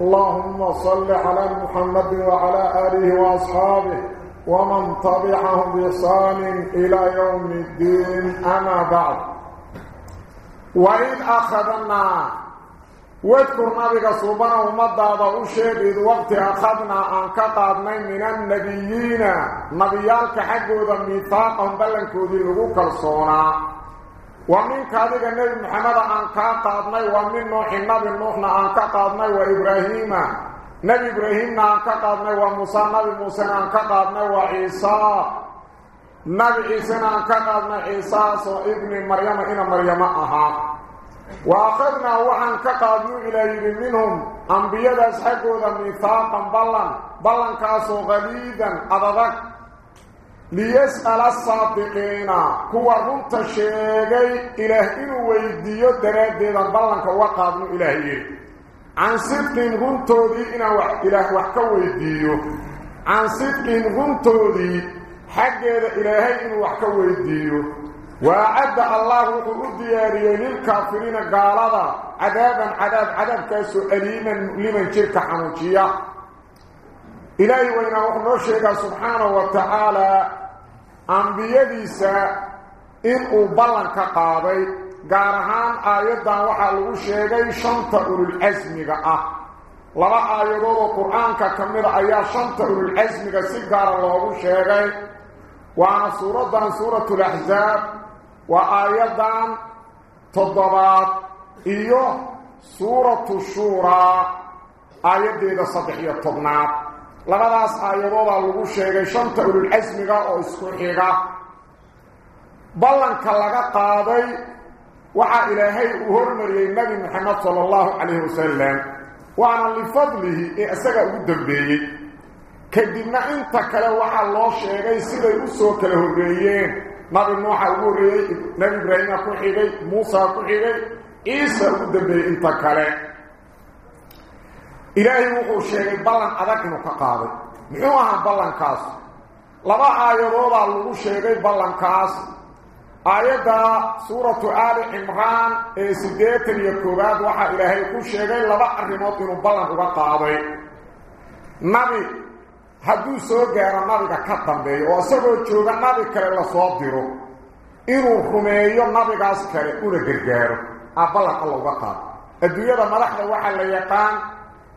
اللهم صل على محمد وعلى آله وأصحابه ومن طبعهم بإحسان إلى يوم الدين. أما بعد. وإذ أخذنا واذكر نبيك سبحانه ومضى أشهد إذ وقت أخذنا أن كقادنا من النبيين. نبيالك حقودا ميثاقهم بلنكو ذي لغوك الصونا. ومن كذلك النبي محمد أن كقادنا ومن نوح النبي نوحنا أن كقادنا وإبراهيم نبي إبراهيم أن كقادنا وموسى نبي موسى أن كقادنا وعيسى نبي عيسى أن كقادنا عيسى سو ابن مريم إن مريم أها وأخذنا وعن كقادوا إلى منهم أنبياء أسحقوا ميثاقا بلن بلن كاسو غليدا أضغط ليسأل الصادقين. كوا رمت الشيغي إله إنو ويديو دراديدا بلنك وقادوا إلهي. عن صدق رمتو دي إنا إله وحكا ويديو. عن صدق رمتو دي حق إلهي إنو وحكا ويديو. وأعد الله الدياري للكافرين قال هذا عذابا عذاب عذاب كاسو أليما لمن شرك حنوشية إلهي وإن وحنو شيئا سبحانه وتعالى أنبياديسا إنه بلنك قاضي قارهان آيادا وحا لغو شيئا شنط أولو الأزمك أه. لبا آيادو القرآن كمير أيا شنط أولو الأزمك سيقار الله شيئا وأنا سورة سورة الأحزاب وآيادا تضبات إيوه سورة الشورى آيادي صدحية طبنات labadaas aayadooda lagu sheegay shanta ulul casmiga oo isku xiga ballanka laga qaaday waxaa ilaahay uu hormariyey nabi maxamed sala allahu calayhi wasalam waana lifadlihi ee isaga ugu dambeeyey kadibna inta kale waxaa loo sheegay siday u soo kala horreeyeen nabi nuuxa ugu horreeyey nabi ibraahima ku xigay muusa ku xigay ciisa ugu dambeeyey inta kale muxuu ahaa ballankaas laba aayadoodaa lagu sheegay ballankaas aayadda suuratu aali cimraan ee siddeetan iyo koowaad waxaa ilaahay ku sheegay laba arrimood inuu ballan uga qaaday nabi hadduu soo gaaro nabiga ka dambeeyo oo isagoo jooga nabi kale lasoo diro inuu rumeeyo nabigaas kale una gargaaro a ballan alla uga qaado adduunyada madaxda waxaa la yaqaan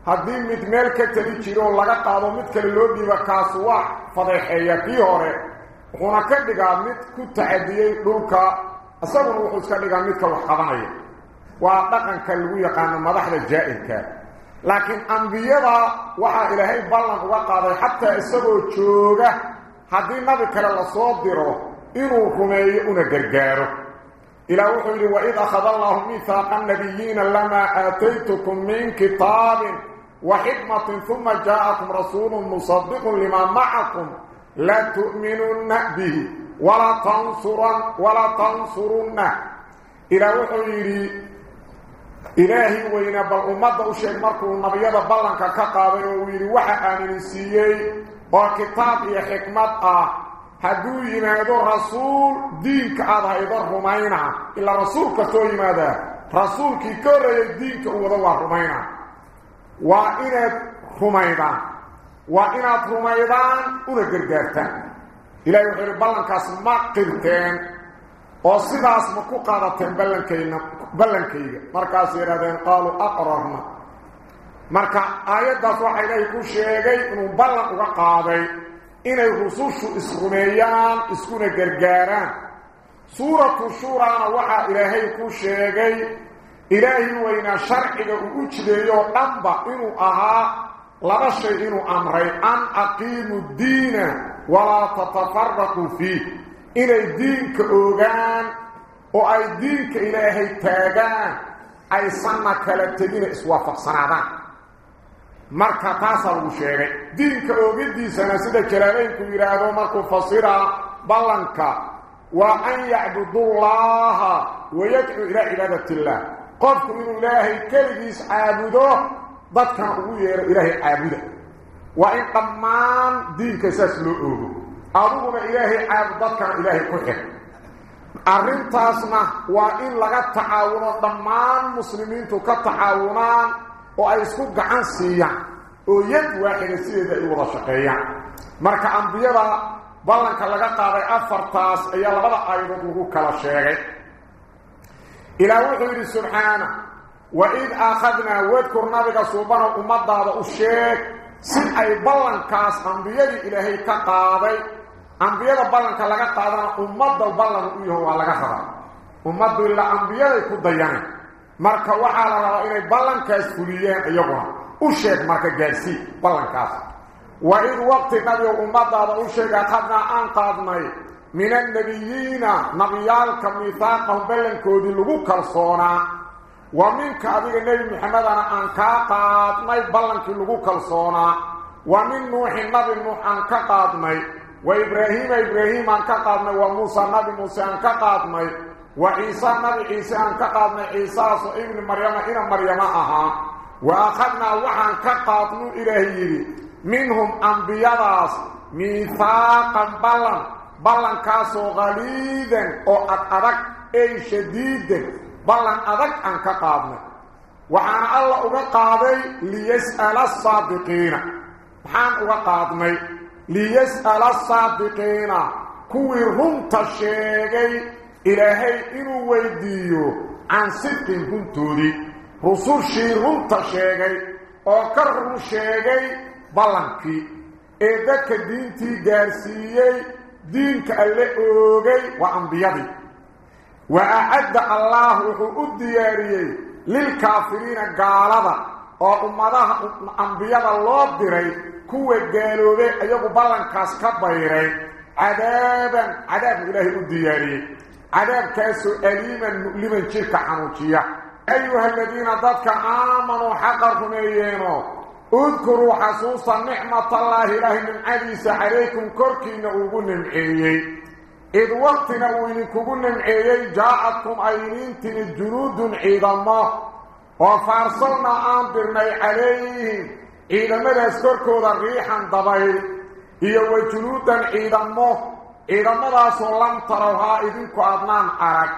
haddii mid meel ka tali jiro oo laga qaado mid kale loo dhiiba kaasu waa fadeexeeya kii hore wuxuuna ka dhigaa mid ku tacadiyey dhulka isaguna wuxuu iska dhigaa midka wax qabanaya waa dhaqanka lagu yaqaano madaxda jaa'irka laakiin ambiyada waxaa ilaahay ballan uga qaaday xataa isagoo jooga haddii nabi kale lasoo diro inuu rumeeyo una gargaaro إلى وحي وإذ أخذ الله ميثاق النبيين لما آتيتكم من كتاب وحكمة ثم جاءكم رسول مصدق لما معكم. لا تؤمنون به ولا تنصرن ولا تنصرن. إلى وحي إلهي وإن بالأمد أشيك مركو النبي بلنك كقابل ويري وحا آمن سيئي. وكتاب يحكمت آه. hadduu yimaado rasuul diinka aada haydo rumayna ilaa rasuulka soo yimaada rasuulkii ka horreeyay diinka u wado waa rumayna waa inaad rumaydaan waa inaad rumaydaan una gargaartaan ilahi wuxuu yihi ballankaas ma qirteen oo sidaas ma ku qaadateen ballankayna ballankayga markaas yidhahdeen qaaluu aqrarna marka aayaddaas waxaa ilaahay ku sheegay inuu ballan uga qaaday inay rusushu isrumeeyaan إلهي وإن شرعك أجد يوضنب إنو أها لبش إنو أمري أن أقيم الدين ولا تتفرق فيه. إلي الدين أغان وأي دينك إلهي تاغان أي صنك لتبين إسواف صنادان مركة تاصل وشيغي. دين أغد دي سنسيدة كلابين كبيرا دومك فصيرا بلنك وأن يعبد الله ويدعو إلى إبادة الله. Ugu yeero ilaahay caabuda waa in dhammaan diinka saas loo oogo adiguna ilaahay caabud dadkana ilaahay ku xir arrintaasna waa in laga tacaawuno dhammaan muslimiintu ka tacaawunaan oo ay isku gacan siiyaan oo yad waaxida sideeda ay wada shaqeeyaan marka ambiyada ballanka laga qaaday afartaas ayaa labada aayadood lagu kala sheegay ilaah wuxuu yidhi subxaana waid aakhadnaa wadkur nabiga suubano ummadaada u sheeg si ay ballankaas ambiyadii ilaahay ka qaaday ambiyada ballanka laga qaadana ummadda ballan u yaho waa laga rabaa ummaddu ilaa ambiyaday ku dayaneen marka waxaa la rabaa inay ballankaas fuliyeen iyaguna u sheeg marka gaarsii ballankaas waid waqti nabiga ummadaada u sheeg akhadnaa aan qaadnay min annabiyiina nabiyaalka miihaaqahum ballankoodii lagu kalsoonaa wa minka adiga nebi maxamedana aan kaa qaadnay ballankii lagu kalsoonaa wa min nuuxin nabi nuux aan ka qaadnay wa ibraahiima ibraahiim aan ka qaadnay wa muusa nabi muuse aan ka qaadnay wa ciise nabi ciise aan ka qaadnay ciisaasoo ibni maryama ina maryamo ahaa wa akhadnaa waxaan ka qaadnuu ilaahay yidhi minhum ambiyadaas miihaaqan ballan ballankaasoo qaliidan oo ad adag ey shadiidan ballan adag aan ka qaadnay waxaana alla uga qaaday liyas'ala asaadiqiina maxaan uga qaadnay liyas'ala asaadiqiina runta sheegay ilaahay inuu weydiiyo can sidqin runtoodii rusushii runta sheegay oo ka run sheegay ballankii ee dadka diintii gaarsiiyey diinka alle oogay waa ambiyadii wa acadda allaah wuxuu u diyaariyey lilkaafiriina gaalada oo ummadaha اذكروا حصوصا نعمة الله له من عديس عليكم كركي نعوبون العيي إذ وقت نعوينكوبون العيي جاءتكم عينين تن الجنود عظمة وفارصلنا آم برمي عليهم إذا ما لأسكركوا ذا ريحا ضبير إيا وجنودا عظمة إذا ما لأسوا لم تروها إذنكوا أدنان عرق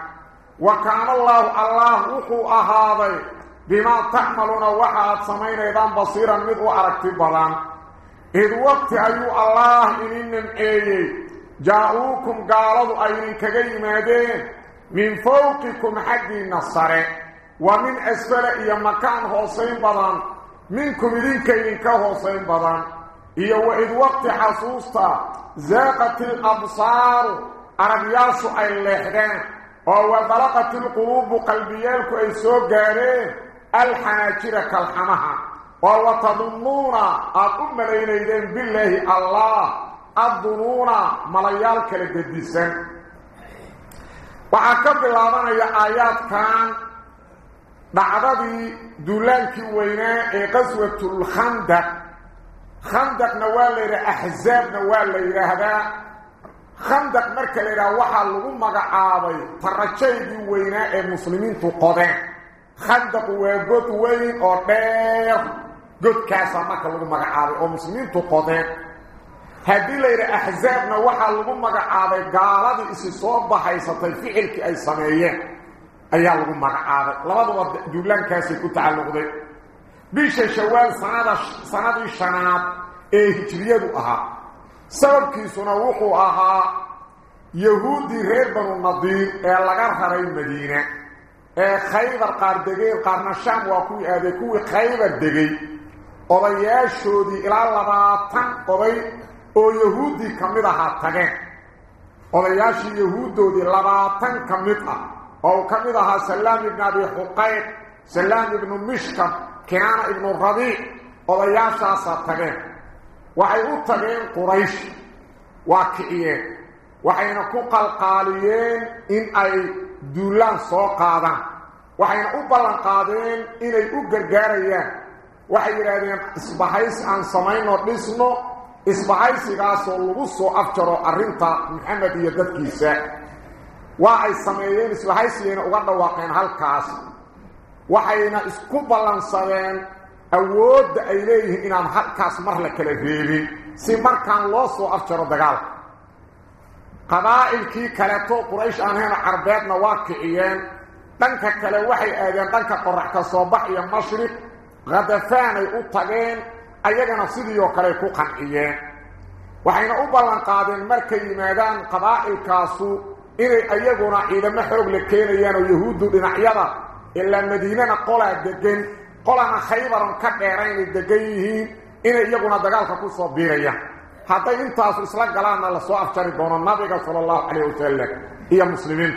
وكان الله الله وحو أهاضي بما تعملون وحاد سمين ايضان بصيرا مدو عركت بلان. إذ وقت أيو الله من انم اي جاؤوكم قالوا اي كغي مادين من فوقكم حق النصر. ومن أسفل اي مكان حسين بلان. منكم اذين كين كحسين بلان. ايو اذ وقت حسوستا. زاقت الأبصار. ارمياسو أي اللحدان أو وضلقت القلوب قلبيالك أي سوق جارين الحناجر كالحمها. وتظنون أقوم لين إذن بالله الله. الظنون مليالك لتدسان وعكب الله يا آيات كان بعد دولانك وينا قسوة الخندق. خندق نوال إلى أحزاب نوال إلى هذا. خندق مركل إلى وحا لغمك عابي ترجيب وينا المسلمين تقضي خندق وجود وين أو دير جود كاسا ما كلو مغعاب أو مسلمين تو قودين هذه لير احزابنا وحا لو مغعاب غالد اسي سو بحيث تفعل لك اي سميه ايا لو مغعاب لبدو جولان كاسي كو تعلق دي بيش شوال سعاد سعاد الشناب اي هجريدو أها سبب كي سنو وحو أها يهودي غير بنو نظير اي لغر هرين مدينه khaybar qaar degeen qaarna shaam waa kuwii aaday kuwii khaybar degay odayaashoodii ilaa labaatan oday oo yahuuddii ka mid ahaa tageen odayaashii yahuuddoodii labaatan ka mid ah oo uu ka mid ahaa salaam ibnu abi xuqayq salaam ibnu mishkam kinaana ibnu rabiic odayaashaasaa tageen waxay u tageen quraysh waa kiciyeen waxayna ku qalqaaliyeen in ay duulaan soo qaadaan waxayna u ballan qaadeen inay u gargaarayaan waxay yidhaahdeen isbahaysi aan samayno dhisno isbahaysigaasoo lagu soo afjaro arrinta maxamed iyo dadkiisa waa ay sameeyeen isbahaysigayna uga dhawaaqeen halkaas waxayna isku ballansadeen awoodda ay leeyihiin inaan halkaas mar la kala reebin si markaan loo soo afjaro dagaalka قبائل كي كلتو قريش آنهين حربات نواكعيين دنك كلوحي آجان دنك قرحك صباح يمشرك غدفان يؤطلين أيجان صديو كليكو قنعيين. وحين أبلان قادم مركي مادان قبائل كاسو إلي أيجونا إذا محرق يهود ويهودو لنحيضا إلا المدينة قولا الدجن قولا خيبرا كبيرين الدجيهين إلي أيجونا دقال كاكو صبيريين حتى انت اسلام قالنا لا سوف تشري دون النبي صلى الله عليه وسلم يا مسلمين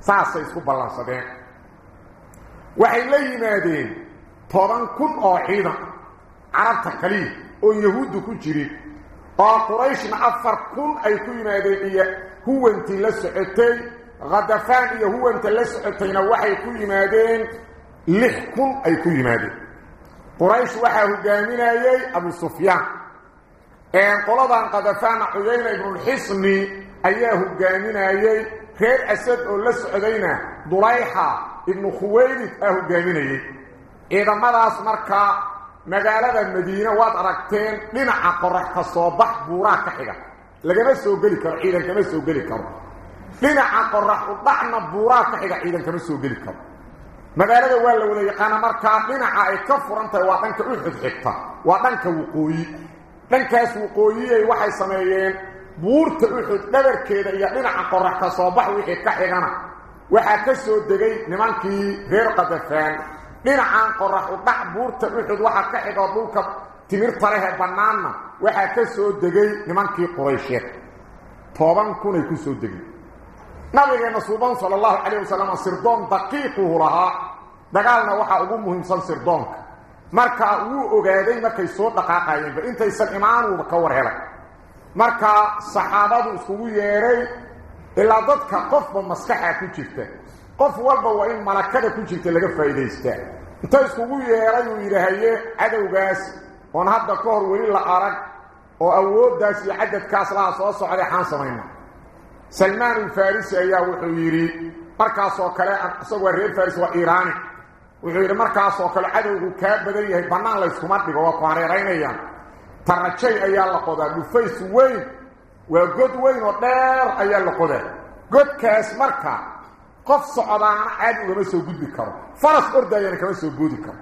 ساس اسكو بالانس ده وحي لي طران كن اوحيدا عرفت كلي أو يهود كو جري أو قريش نعفر كن اي كو نادي هو انت لسعتي غدفان هو انت لسعتي وحي كو يمادين لحكم اي كو يمادين قريش وحي هجامين إيه ابو سفيان ان قلبا قد فان حيين ابن الحصن اياه جاننا ايي خير اسد ولا سعدينا ضريحه ابن خويلد اياه جاننا ايي اذا ما راس مركا مغالبا المدينة واتركتين لنا قرح كصوبح بوراك خيغا لغما سو غلي كر عيدن كما سو غلي كر لنا قرح وضحنا بوراك خيغا عيدن كما سو غلي كر مغالبا ولا ولا يقانا مركا لنا اي كفرنت واتنك وخذ حقته واتنك وقوي dhankaas waqooyiyay waxay sameeyeen buurta uxud dhabarkeeda iyo dhinaca qorax ka soo bax wixii ka xigana waxaa ka soo degay nimankii reer qadafaan dhinacan qorax u dhac buurta uxud waxaa ka xigo dhulka timirta lehe bannaanna waxaa ka soo degay nimankii quraysheed toban kunay ku soo degeen nabigeena suuban sala allahu calayh wasalam sirdoon daqiiquhu lahaa dagaalna waxaa ugu muhiimsan sirdoonka marka wuu ogaaday markay soo dhaqaaqayeenba intaysan imaanuuba ka war helay markaa saxaabadu iskugu yeedhay ilaa dadka qofba maskaxa ku jirta qof walba waa in malakada ku jirta laga faa'iidaystaa inta iskugu yeedhay uu yidhaahaye cadowgaas oon hadda ka hor weli la arag oo awooddaas iyo cadadkaas laha soo socday xaan samayna salmaan ulfarisi ayaa wuxuu yidhi markaasoo kale isagu waa reer faris waa iiraani kaa badan yahay bannaan layskuma dhigo waa ku hareeraynayaan tarajay ayaa la qodaa dhufays weyn waa god weyn oo dheer ayaa la qodaa godkaas marka qof socdaana caadi ugama soo gudbi karo faras ordaayana kama soo boodi karo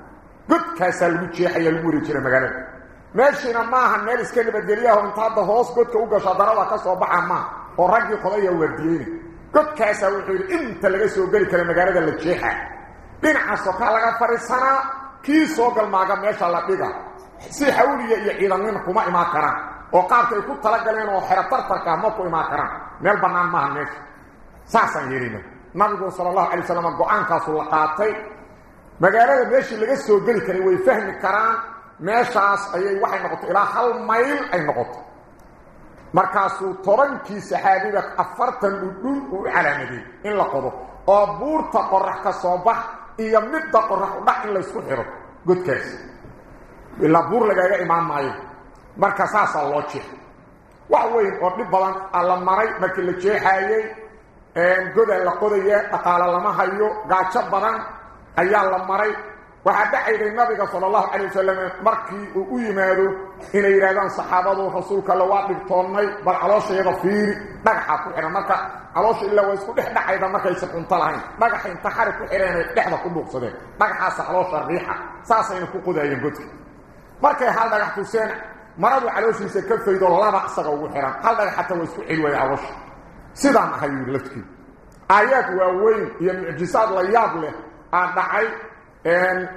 godkaasaa lagu jeexaya lagu wareejina magaalada meeshiina maaha meel iska nabadgelyaho inta hadda hoos godka u gasho darada ka soo baxa maaha oo raggii qodaya waardiyeyna godkaasaa wuxuu yidhi inta laga soo geli dhinaca sokaa laga fadhiisanaa kii soo galmaaga meesha la dhiga si xawliya iyo ciidanina kuma imaan karaan oo qaabka ay ku talagaleen oo xero tartarka ma ku imaan karaan meel bannaan maaha meesha saasaan yeelina nabigu sala allahu alay wasalam go-aankaasu la qaatay magaalada meeshii laga soo geli karay way fahmi karaan meeshaas ayay waxay noqotay ilaa hal mayl ay noqoto markaasuu tobankii saxaabiga afartan dhudhul uu calaamadiyey in la qodo oo buurta qorax ka soo bax iyo midda qorax u dhac in laysku xiro godkaas ilaa buur lagaaga imaan maayo marka saasaa loo jeexay wax weyn oo dhib badan alla maray markii la jeexaayey godaa la qodaya dhaqaalo lama hayo gaajo badan ayaa la maray وحدعي للنبي صلى الله عليه وسلم مركي ويماده إن إيرادان صحابته وخصولك اللواب بطوني بل علاش يغفير بقحك إن مركا علاش إلا ويسكو إحدعي إذا مركا يسكون طلعين بقح انتحارك إيرانا إحدى كنبوك صدين بقحاس علاش الريحة ساسين فوقو دايين قدر مركا يحال بقح تسين مرادو علاش يسكب فيد الله بأسك ويحران حال بقح حتى ويسكو إلوى علاش سيدا محيو لفكي آيات وأوين يمعجساد لياب أدعي ان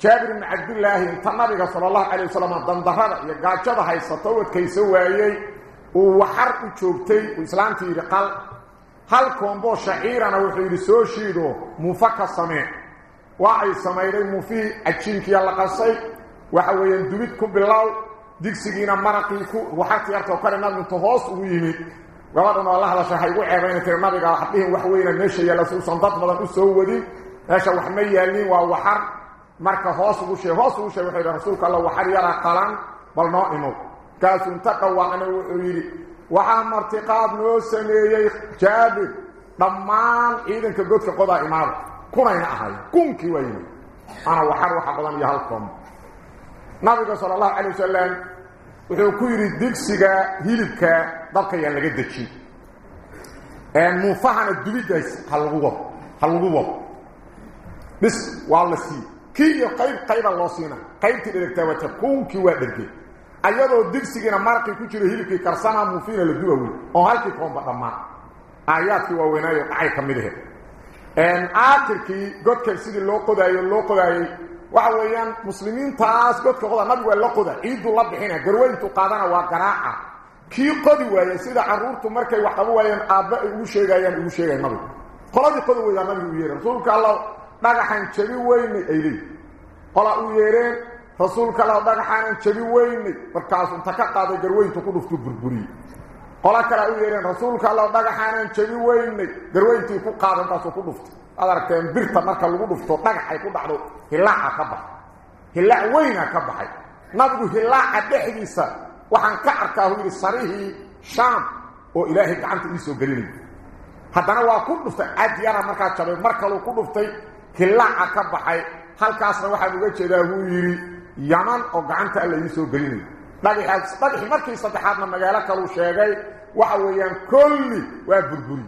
جابر بن عبد الله النبي صلى الله عليه وسلم دندهر يقاجد حيث توت كيس وايي وحر جوجتي اسلامتي رقل هل كومبو شعيرا وخير سو شيدو مفك السماء وعي سمير مفي اجينك يلا قصي وحا وين دويد كو بلاو ديكسينا مرقيكو وحا تيارتو كرنا من تهوس ويمي وقالوا الله لا شيء هو عيبين في النبي قال حبيه نشي يلا سو سنضط بدل سو ودي rasuulka allah waxar yara qalan bal noo imo kaasuu inta qawaacna wuxuu yidhi waxaa martiqaad noo sameeyey jaabir dhammaan ciidanka godka qodaa imaada kunayna ahay kunkii waa yimid ana waxar waxa badan iyo halkoom nabiga sala allahu calay wasalam wuxuu ku yidhi digsiga hilibka dabka yaan laga dejin muufahana dubidaas ha lagu wado ha lagu wado qayb qayba loo siina qaybtii dheragtaa wata kunkii waa dhergey ayadoo digsigiina maraqii ku jiro hilibkii karsanaa muufiina la duba wey oo halkii koomba dhammaan aayaadkii waaweynaayo dhacay ka mid aheed aakhirkii godka sidii loo qodaayo loo qodaayey waxa weeyaan muslimiintaas godka qoda nabigu waa la qoda ciidduu la bixina garweyntu qaadana waa garaaca kii qodi waayey sida caruurtu markay wax qaba waayeen aabba ugu sheegayaan ugu sheegay nabigu qoladii qodi weydaa nabigu u yeeray rasuulka allah dhagaxan jabi weynay ay leeyihiin u yeereen rasuulka allah dhagaxaanan jabi weynay. Markaasuu inta ka qaaday garweyntu ku dhuftuu burburiyey. Qola kale u yeereen rasuulka allah dhagaxaanan jabi weynay. Garweyntii ku qaaday intaasuu ku dhuftay ad aragteen birta marka lagu dhufto dhagaxay ku dhacdo hilaaca ka baxay. Hilaac weyna ka baxay. Nabigu hilaaca dhexdiisa waxaan ka arkaa uu yidhi sarihii shaam oo ilaahay gacanta ii soo gelinaya haddana waa ku dhuftay cadyara markaa jabay mar kaluu ku dhuftay hilaaca ka baxay halkaasna waxaan uga jeedaa wuu yidhi yaman oo gacanta alla ii soo gelinayo dhagaxaas dhagaxii markii saddexaadna magaalo kaluu sheegay waxa weeyaan kolli waa burburi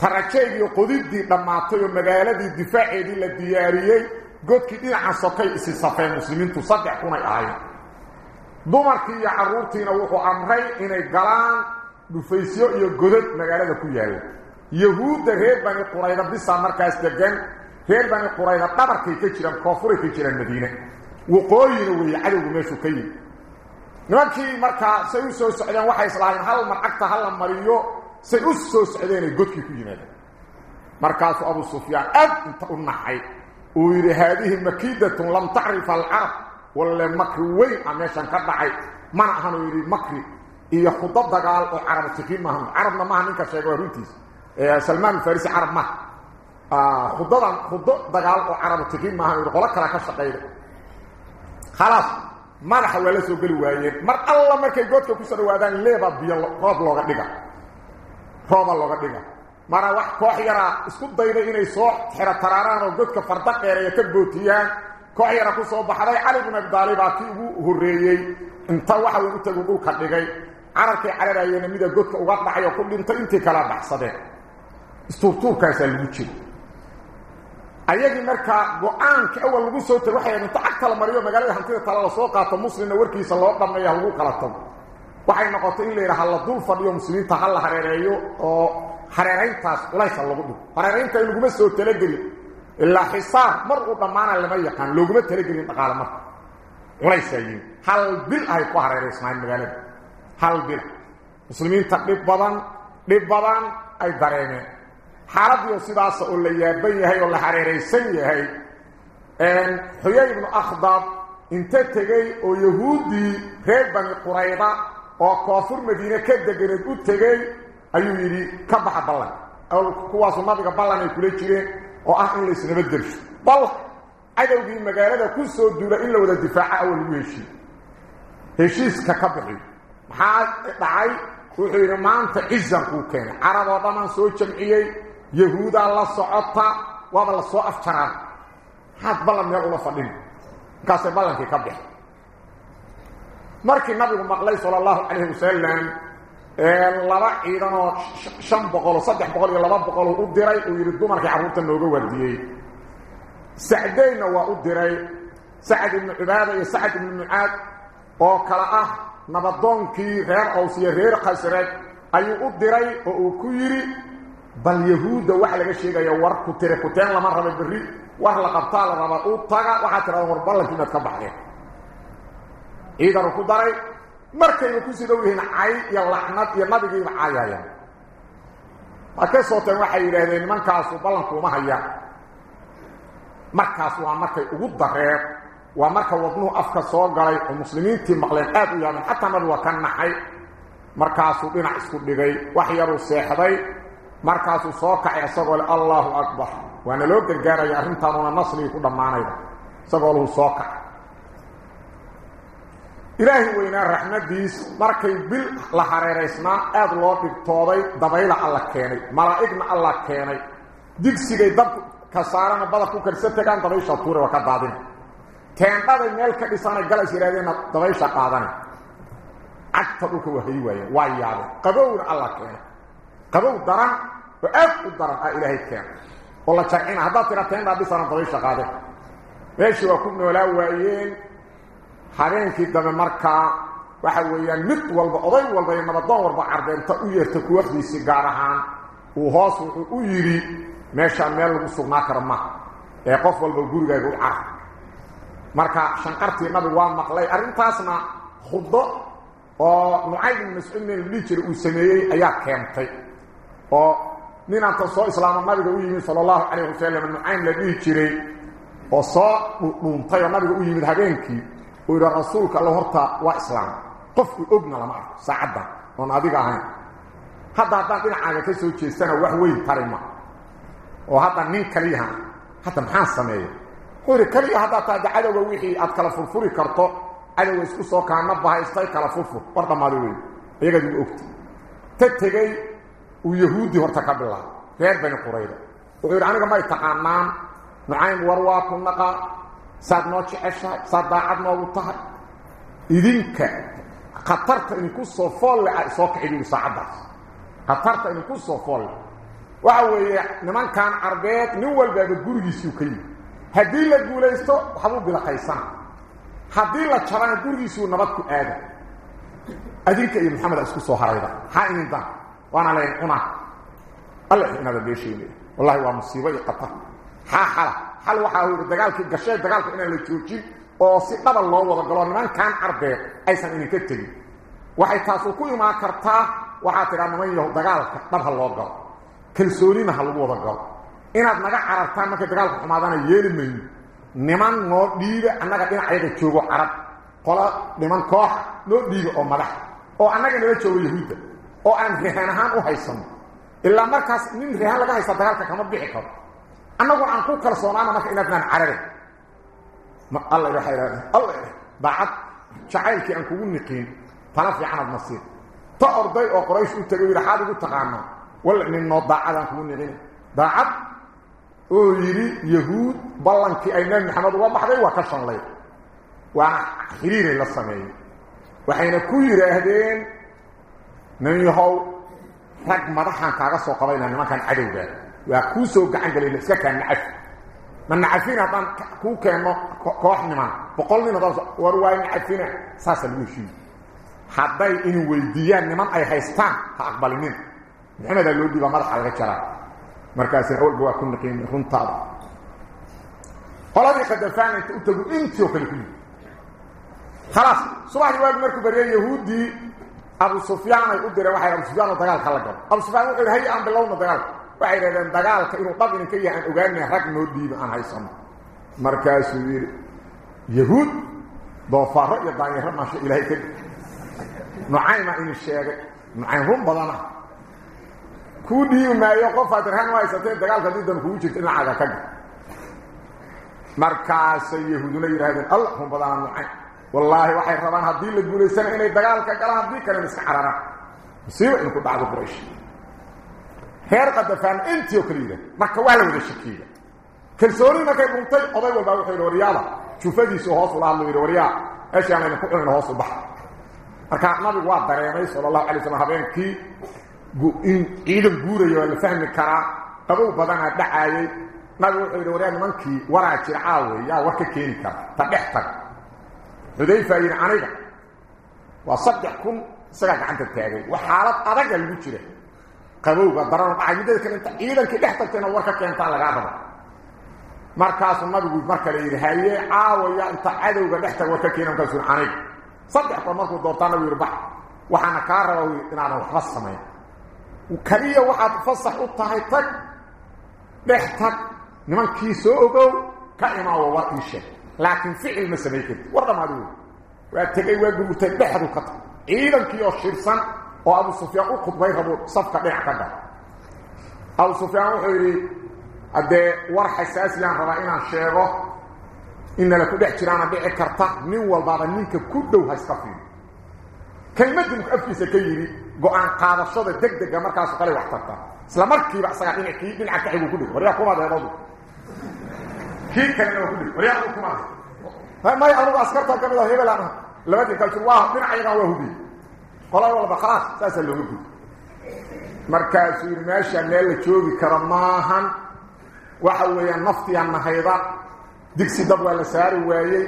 tarajeegii qodiddii dhammaatay oo magaaladii difaaceedii la diyaariyey godkii dhinaca sokay isi safeen muslimiintu saddex kunay ahayn dumarkii iyo carruurtiina wuxuu amray inay galaan dhufaysyo iyo godad magaalada ku yaalla يهود غير بني قريظة بس مركز دغن غير بني قريظة قبر كي كيرن كفر كي كيرن المدينة وقوين وي علو ميسو كي نمشي مركا سيو سو وحي صلاحين هل مرقت هل مريو سيو سو سعدان غدكي كيمد مركز ابو سفيان اد انت النحي وير هذه مكيده لم تعرف العرب ولا مكوي امشان كدعي من هنوري مكري iyo khudbada gal oo arabta fiimaan arabna ma hanin ka sheego runtiisa salmaan alfarisi carab maha khudadan khudo dagaal oo carab tikiin maahan yidhi qolo kale ka shaqayda khalaas madaxa waa la soo geli waayeen. Mar alla markay godka ku soo dhawaadaan leebaa biyo roob looga dhiga. Rooba looga dhiga. Mara wax koox yaraa isku dayday inay soo xero taraaraan oo godka farda dheereeya ka bootiyaan koox yara ku soo baxday cali bin abi daalibaa kii ugu horreeyey inta waxa weyn u tagu dhulka dhigay. Carabkay cararayeena mida godka uga dhacay ku dhintay intii kala baxsadeen istuurtuurkaasaa lagu jiro ayagii markaa go-aanka awal lagu soo tari waxay inta cagta la mariyo magaalada hantida tala la soo qaato muslimna warkiisa loo dhammeeya lagu kala tago waxay noqotay in la yidhaha la dul fadhiyo muslimiinta ha la hareereeyo oo hareerayntaas culaysa lagu dhigo hareeraynta laguma soo talagelin ilaa xisaar mar uu dhammaana lama yaqaan looguma talagelin dhaqaale marka culaysaa yimi hal bil ahay ku hareeraysnaayeen magaalada hal bil muslimiinta dhib badan dhib badan ay dareemeen xuyay ibnu akhdab inta tegey oo yahuuddii reer bani qurayda oo koonfur madiine ka deganeed u tegey ayuu yidhi ka baxa ballan kuwaasu nabiga ballan ay kula jireen oo ah in laysnaba dersho bal cadowgii magaalada ku soo duula in la wada difaaca awal lagu heshiiye heshiiska ka bixi maxaa dhacay wuxuu yidhi maanta cizan kuu keenay carab oo dhammaan soo jamciyey يهودا لا صعطا ولا لا صعفترا حد بلا ما يقول فدين كاس بلا في كبد مركي النبي محمد صلى الله عليه وسلم لا را ايدن شم بقول صدح بقول لا بقول ودري ويردو مركي عروت نوغه ورديي سعدين وادري سعد بن عباده سعد بن معاذ أو كلاه نبضون كي غير أو سي غير قصرت ايو ادري أو كيري bal yahuudda waxa laga sheegaya war ku tire kuteen lama raba berri. War la qabtaa la raba u taga. Waxaa tirada war ballankii inaad ka baxdeen. Ciidanu ku daray. Markayba ku sii dhow yihiin cay iyo lacnad iyo nabigiiba caayayaan waa ka sooteen waxay yidhaahdeen nimankaasu ballanku uma hayaan markaas waa markay ugu dareen waa marka wadnuhu afka soo galay oo muslimiintii maqleen aad u yaabeen xataa nabi waa ka naxay. Markaasuu dhinac isku dhigay. Wax yaruu seexday markaasuu soo kacay isagoo le allahu akbar وأنا لو غرغاريا arrintaana nasri ku dhamaanayda isagoo uu soo kac ilaahi weyna rahmadiis markay bil la hareereysna aad loo dhigtooday dabayla alla keenay malaa'igna alla keenay digsigay dab ka saarana bada ku karsatagaan dabaysha tuure waa ka daadin teendhada meel ka dhisanay galas yiraahdeen dabaysha qaadan agta dhulka waa yaabay qabowna alla keenay qabow daran ah meeshii waa ku noolaa waayeen habeenkii dambe markaa waxa weeyaan mid walba oday walba iyo nabadoon walba cardeenta u yeerta kuwaxdiisii gaar ahaan uu hoos wuxuu u yidhi meeshaan meel lagu sugnaa karo ma ee qof walba gurigaaga u car marka shanqartii nabigu waa maqlay arrintaasna khuddo oo nucayd dhihi jiray uu sameeyey ayaa keentay oo jiray oo soo dhuuntay oo nabiga u yimid habeenkii uu yidhi rasuulka alla horta waa islaam qofku ogna lama arko saacaddan oon adiga ahayn hadda haddaan dhinacaaga ka soo jeestana wax weyn tarima oo hadda nin kaliyaha hadda maxaan sameeya wuxuu yidhi kaliya haddaad tahay cadowga wixii aad kala furfuri karto cadowga isku soo kaana bahaystay kala furfur war dhammaado wey iyagaad ugu ogti ta tegey uu yahuudi horta ka bilaabay reer bani qurayda wuxuu yidhi aniga may taqaanaan nucaym war waa ku naqa saad noo jeceshahay saad daacad noogu tahay idinka khatarta idinku soo foolle a soo kaci buuri saacaddaas khatarta idinku soo foolle waxa weeye nimankan carbeed nin walbaaba gurigiisuu ka yimi haddii la guulaysto waxbuu bilaqaysana haddii la jabana gurigiisuu nabad ku aada adinka soo harayda ha inin dan waana layn cunaa alla inaada beesheena wallahi waa musiibo iyo khatar haa xala xal waxaa yidhi dagaalkii gashee dagaalka inaan la joojin oo si dhaba loo wada galo nimankan carbeed aysan idinka tegin waxay taasu ku imaan kartaa waxaa tidhaa niman yaho dagaalka dhab ha loo galo kalsoonina ha lagu wada galo inaad naga carartaan markay dagaalka xumaadana yeeli mayno niman noo dhiiba annaga dhinacayaga joogo carab qola niman kooxa noo dhiiba oo madax oo annaga nala joogo yahuudda oo aan rehaan ahaan u haysano ilaa markaas nin rehaan laga haysta dagaalka kama bixi karo annagu aan ku kalsoonaana marka inaadnaan cararin ma alla ilaha ilaha alla daacad jacaylkii aan kugu niqiin tana fiicanaad nasiir ta orday oo qoraysh u tagay yidhi xaad igu taqaanaa walla nin noo daacad aan kugu niqin daacad oo yidhi yahuud ballankii ay nabi maxamed uga baxday waa ka shanlay waana xiriiray la sameeyey waxayna ku yidhaahdeen من يهو رق مدحان كاغا سو قبينا ما كان عدو بير وكوسو غانغلي سكن عف من عفينا طن كو كيمو كوخ نما. بقولني ما دوس ور واي عفينا ساس المشي حباي ان ولديان نما اي هيستان اقبل من أنا دا لودي با مرحل غشرا مركز يقول بوا كنا كاين رون طاب خلاص قد فانت انت وكلكم خلاص. صباح الواد مركو بري يهودي ابو سفيان اي ادري وحي ابو سفيان دغال خلقه ابو سفيان قال هي ام بلون دغال بعيد عن دغال كيرو طبن كي يحن اوغان حق نو ديب ان هاي سم مركز وير يهود دو فار يا داني ما شاء الله الهي كد نعيم ان الشارع نعيمهم بلانا كودي ما يقف فترهن وايسات دغال كدي دم ان عاد كد مركز يهود لا يراد الله هم بلانا نعيم haddii kalena iska cararaan musiiba inku dhacdo quraysh reer qadafaan intii oo kale yidhah marka waa la wada shakiiga kalsooni markay dhuntay oday walbaa wuxuu yidhi waryaada jufadiisu hoos ula hadlo yidhi waryaa meeshii aan idinku cunin hoos u baxa marka nabigu waa dareemay sala allahu alay slam habeenkii in ciidan guuraya waa la fahmi karaa qabow badanaa dhacaayay nabigu wuxuu yidhi waryaa nimankii waraa jira caawe yaa war ka keeni kara ta dhex tag kale inta ciidankii dhex tagtayna war ka keentaa lagaa raba markaasuu nabigu mar kale yidhi haye caawaya inta cadowga dhex tag war ka keena markaasuu yidhi aniga saddex goor markuu doortaa nabigu yidhi bax waxaana kaa raba inaadan waxba samayn kaliya waxaad fasax u tahay tag dhex tag nimankii soo ogow ka imaawo war ii sheeg dhinac ka gal abu sufyaan wuxuu yidhi haddee war xasaasiyaan rabaa inaan sheego inala ku dhex jiraana dhici karta nin walbaaba ninka ku dhow ha iska fiiro kelmadii muku afkiisa ka yidhi go-aan qaadashada deg dega markaasu kale wax tarta isla markiiba isagaa dhinac kii dhinaca kaxiguu ku dhig waryaa kumaad eedadu kii kalena waa ku dhig waryaa adu kumaad may anugu askarta ka mid ah hebel aan labadii kale jir waa dhinac yagaan waa hubiy qola walba khalaas saasaa looga gudi markaasuu yidhi meesha meel la joogi karo maahan waxa weeyaan naftiyaa nahayda digsi dad waa la saari waayey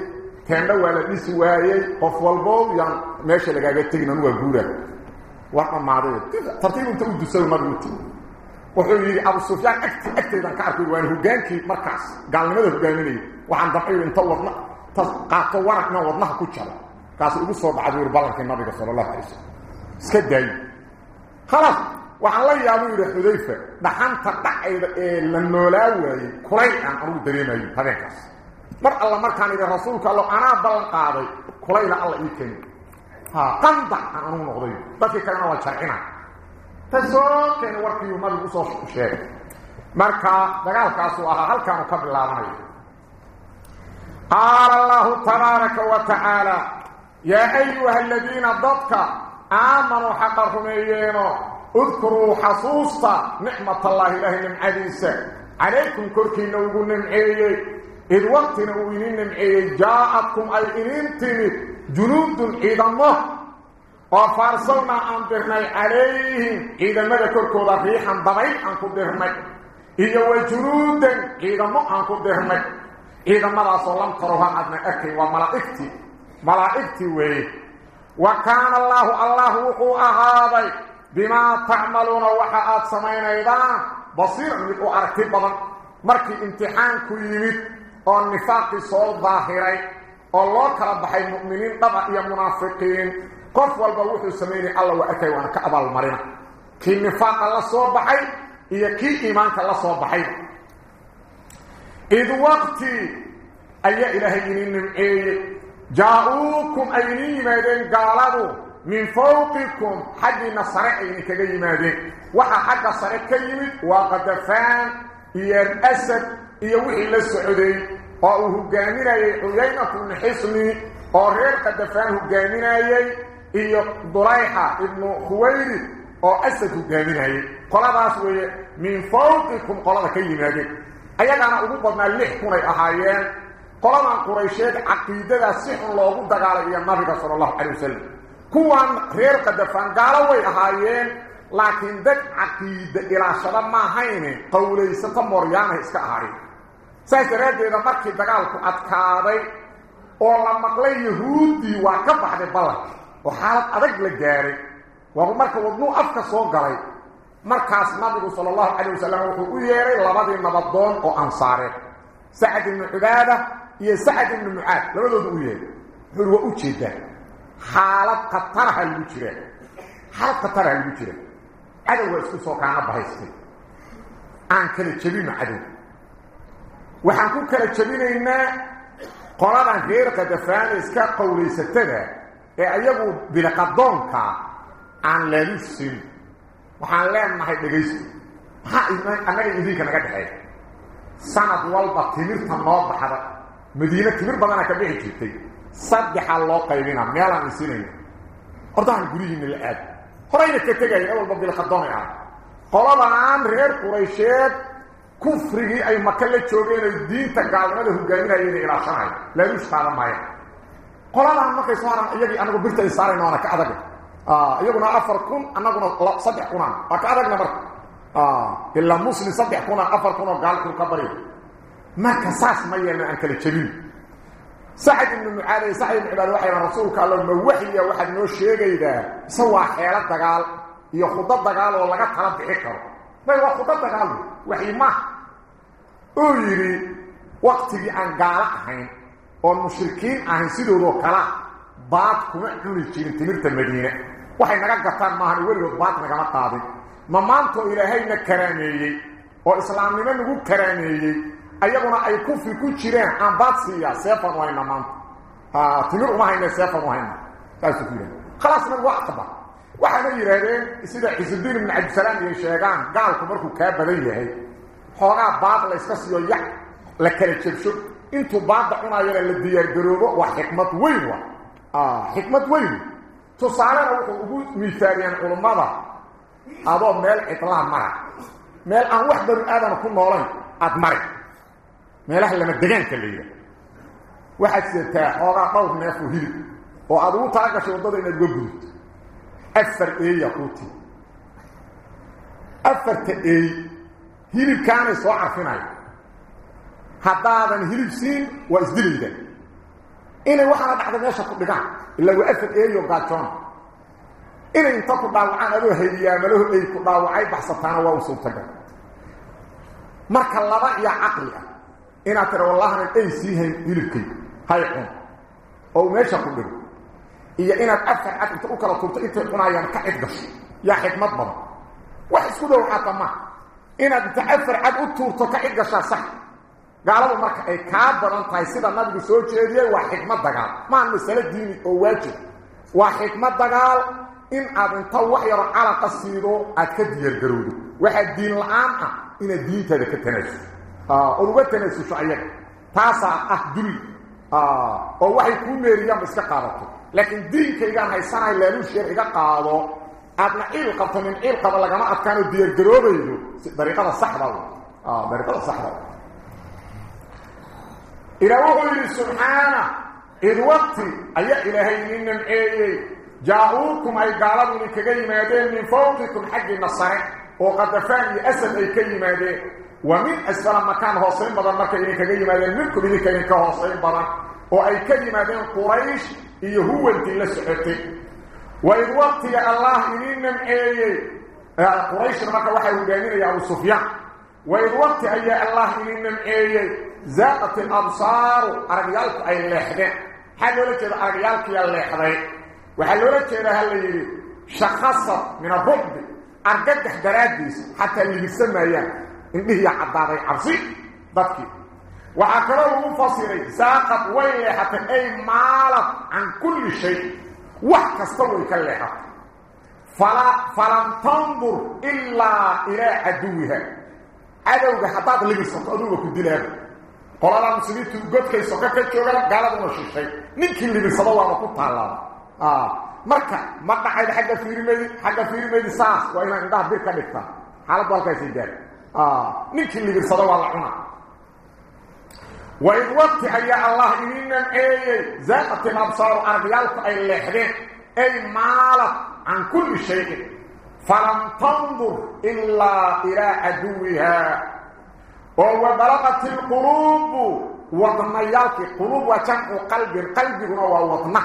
teendho waa la dhisi waayey qof walbo yaan meesha lagaaga tegin anu waa guura waa dhammaaday tartiib inta u dusay nabigu tigi wuxuu yidhi abu sufyaan agt agtaydan ka arkay waana hogaankii markaas gaalnimada hogaaminayay waxaan damcayo inta wadna qaato waran inaan wadnaha ku jaro kaas igu soo dhacday yuri ballankii nabiga sala allahu alay wasalam iska daayo khalaas waxaan la yaabuu yidhi xudayfa dhaxanta dhacayda ee la noolaa waayey kulay aan anugu dareemayo habeenkaas mar alla markaan idhi rasuulka allo anaa ballan qaaday kulayna alla ii keeni ha qandac aan anugu noqday dadkii kalena waa jarcina تسوك كان ورقي يمال قصص الشيء مركا دقال قاسوا أهل كانوا قال الله تبارك وتعالى يا أيها الذين ضدك آمنوا حق الرميين اذكروا حصوصة نعمة الله له من حديثة عليكم كركي نوغو نمعي إذ وقت نوغو نمعي جاءتكم الإنمتني جنود إذا الله. Oo faarsalnaa aan dirnay calayhim ciidamada korkooda riixan dabayl aan ku dirnay iyo wa junuudan ciidamo aan ku dirnay ciidamadaasoo lam taroha aadna arkayn waa malaa'igtii malaa'igtii weeye wa kaana allaahu allah wuxuu ahaaday bimaa tacmaluuna waxa aad samaynaydaan basiiran mid u aragti badan markii imtixaanku yimid oo nifaaqii soo daahiray oo loo قف والبا وخي الله واكاي وأنا كابل مرينا كي نفاق الله سو بخاي اي كي ايمان الله سو بخاي اذ وقتي اي الهي انين اي جاءوكم ايني ما بين قالوا من فوقكم حد نصر اين كجي ما بين وحا حق صر كيم وقد فان هي الاسد هي وحي للسعودي أو هو غامر اي حسني أو غير قد فان هو غامر iyo dulayxa ibnu khuwayrid oo asad hogaaminayey qoladaas weeye min fawqikum qolada ka yimaadeen. Ayagaana ugu badnaa lix kunay ahaayeen. Qoladan quraysheed caqiidadaas si xun loogu dagaalay iyo nabiga sala allahu calay wasalam kuwan reer qadafaan gaalo way ahaayeen laakiin dad caqiida ilaashada maahayne qowlaysata mooryaanay iska ahaayeen. Saas daraaddeeda markii dagaalku adkaaday oo la maqlay yahuuddii waa ka baxday ballanka sala allahu calayh wasalam wuxuu u yeeray labadii nabadoon oo ansaareed sacad ibnu cubaada iyo sacad ibnu mucaad labadooda u yeeray wuxuui waa u jeedaa xaalad khataraha lagu jiraa xaalad khataraha lagu jira cadow waa isku soo kaana bahaystay aan kala jebino cadow waxaan ku kala jebinaynaa qoladan reer qadafaana iska qowlaysatada ee ayagu biliqadoonka aan laalusin waxaan leenahay dhegaysto maxaa annaga idinka naga dhexeey sanad walba timirta noo baxda madiine timir badana ka bixi jirtay saddexaa loo qaybina meelaan isinayna hordahan gurihiina la aado horayna ka tegaya e walba bilqadoonay ah qoladaan reer quraysheed kufrigii ay maka la joogeen ay diinta gaalnimada hogaaminayeen ilaashanayo laaluush qaadan maaya qoladaan markay soo haran iyagii anagu birta ay saarayna waana ka adag iyaguna afar kun annaguna saddex kunaan waa ka adagna marka muslim saddex kuna afar kun oo gaalkul ka baryo marka saas ma yeelna aan kala jebin sacad ibnu mucaad iyo sacad ibnu cibaad waxay rasuulka allo ma waxyiya waxaad noo sheegaydaa ise waa xeelo dagaal iyo khudo dagaal oo laga tala bixi karo may waa khudo dagaal waxyi maaha uu yidhi waktigii aan gaalo ahayn oon mushrikiin ahayn sidoodoo kala baad kuma cuni jirin timirta madiine waxay naga gataan maahan weligood baad nagama qaadin ma maantoo ilaahayna karaameeyey oo islaamnimo nagu karaameeyey ayaguna ay kufri ku jireen aan baad siiyaa seefan u hayna maanta timir uma hayna seefan u hayna saasuu ku yidhahda khalaas nabi waa aqba waxaana yidhaahdeen sida cisudiin ibnu cabdisalaam iyo sheegaan gaalku markuu kaa badan yahay xoogaa baad la iska siiyo yac la kala jebsho intuu baadda cunayana la diyaargaroobo waa xikmad weyn wa xikmad weyn tusaalena wuxuu ugu miisaariyaan culummada adoo meel cidlaa mara meel aan wax banu aadana ku noolayn aada mari meelaha lama degaanka la yidhaha waxaad sidataa xoogaa dhowr neefoo hilib oo aad ugu tala gashay waddada inaad uga gudubto afar eeya kuu tii afarta eey hilibkaanay soo carfinayo haddaadan hilib siin waa isdilayda inay waxaana dhacda meesha ku dhigaan ilaa waa afar eeyo gaajoona inay inta ku dhaawacaan adoo haydiyaamalaho ay ku dhaawacay baxsataana waa u suurtagal marka laba iyo caqli ah inaad tira wallahana ay sii hayn hilibkay hay oo meesha ku dhigo iyo inaad afar cad inta u kala turto intay cunayaan ka cid gasho yaa xikmad badan wax isku dhow xataa ma inaad inta afar u tuurto ka cid gashaa sax gaaladu marka ay kaa badan tahay sida nabigu soo jeediyey waa xikmad dagaal maan masale diini oo waajib waa xikmad dagaal in aad inta wax yaro calaqa siido aad ka diyaargarowdo waxaa diin la-aan ah inaad diintaada ka tanaasusho ood uga tanaasusho ayaga taasaa ah duli oo waxay kuu meeriyaanba iska qaadato laakiin diinkaygaan haysanayo laaluusheer iga qaado aadna ciil qabto min ciil qaba lagama adkaanoo diyaargaroobaydo dariiqada saxda dariiqada saxda إلى وحي سبحانه إذ وقت أي إلهي من نمعي جاءوكم أي قالوا لك كيمادين من فوقكم حق النصر. وقد فاني أسل أي كيمادين ومن أسفل مكان هوصين بدن مركا إنك كيمادين منكم إنك إنك هوصين بدن وأي كيمادين قريش إيه هو انت لسعتي وإذ وقت يا الله إنين نمعي قريش مركا وحي ودانين يا أبو سفيان. وإذ وقت أي الله إنين نمعي زاقت الأبصار أرقيالك أي اللحظة. حال يقول لك أرقيالك يا اللحظة. وحال يقول لك هل شخصت من الرعب أرقدح دراديس حتى اللي بيسمى إياه إنه هي عبارة عرصي. ضدكي وحكروا مفصلي زاقت ويلي حتى أي مالت عن كل شيء. وحكستوي كاللحظة. فلا فلم تنظر إلا إلى عدوها. عدوها حتى اللي بيسمى عدوها qolada muslimiintu godkay soka ka joogaan gaaladuna shishay ninkii libisada waaba ku taallaa ah marka ma dhacay xagga fiirimeedi xagga fiirimeedi saas waa inaan indhaha bir ka dhigta xaalad halkaasay gaar ah ninkii libisada waa la cuna وإذ وقت أي الله إننا أي زاقت الأبصار أرضيالك أي لحدين أي مالت عن كل شيء فلم تنظر إلا إلى عدوها وهو بلغت القلوب وضميالك قلوب وجمع قلب قلبنا ووضمه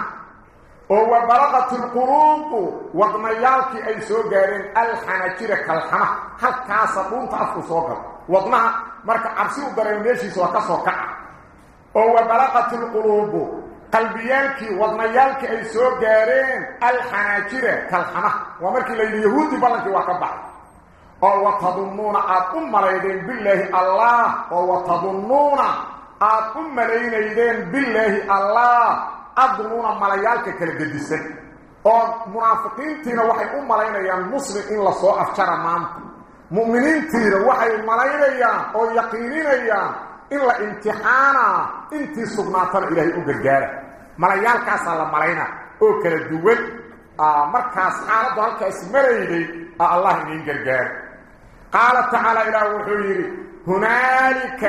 وهو بلغت القلوب وضميالك أي سوغارين الحناجر كالحمة هل كاسبون تأفو سوغر وضمها مركا عرسي ودرين ميشي سوى كسوكا وهو بلغت القلوب. قلبيالك وضميالك أي سوغارين الحناجر كالحمة ومركي لين يهودي بلنك وكبع أو وتظنون اقم ليدين بالله الله أو وتظنون اقم ليدين بالله الله. أظنون ملائكه كالجدس أو منافقين تين وحي أم لين يا مسلم ان لا سو افجر مان مؤمنين تين وحي ملائكه أو يقينين يا إلا امتحانا. انت سبحانه آه، آه، الله أو غغاره ملائكه صلى ملائنا أو كلا دوت markaas xaalad halkaas maraydi ah allah in gargaar قال تعالى إلى وحيري هنالك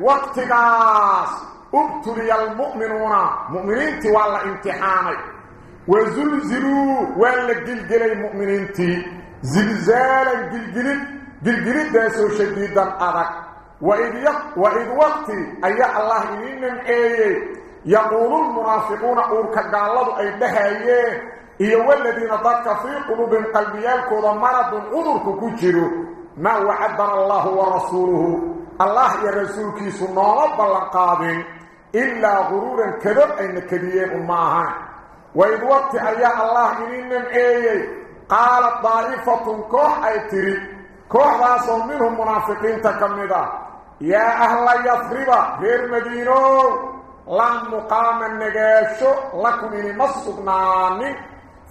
وقت ناس ابتلي المؤمنون. مؤمنين والله امتحاني. وزلزلوا ولا جلجل المؤمنين زلزالا جلجل جلجل داسو شديدا أرك وإذ, وإذ وقت أي الله إنهم أي يقول المنافقون أورك قالوا أي دهايه إيا والذين ضدك في قلوبهم قلبيالك وضمرض عذرك كجروا ما وعدنا الله ورسوله. الله يا رسولك سنة بلقاد إلا غرورا كذب أين كذيين معها وإذ وقت أيها الله إنهم أي قالت ضائفة كوح أي تري. كوح راسوا منهم منافقين تكمدا. يا أهل يثرب. غير مدينو. لن مقام النقاشو لكم إني مصدناني.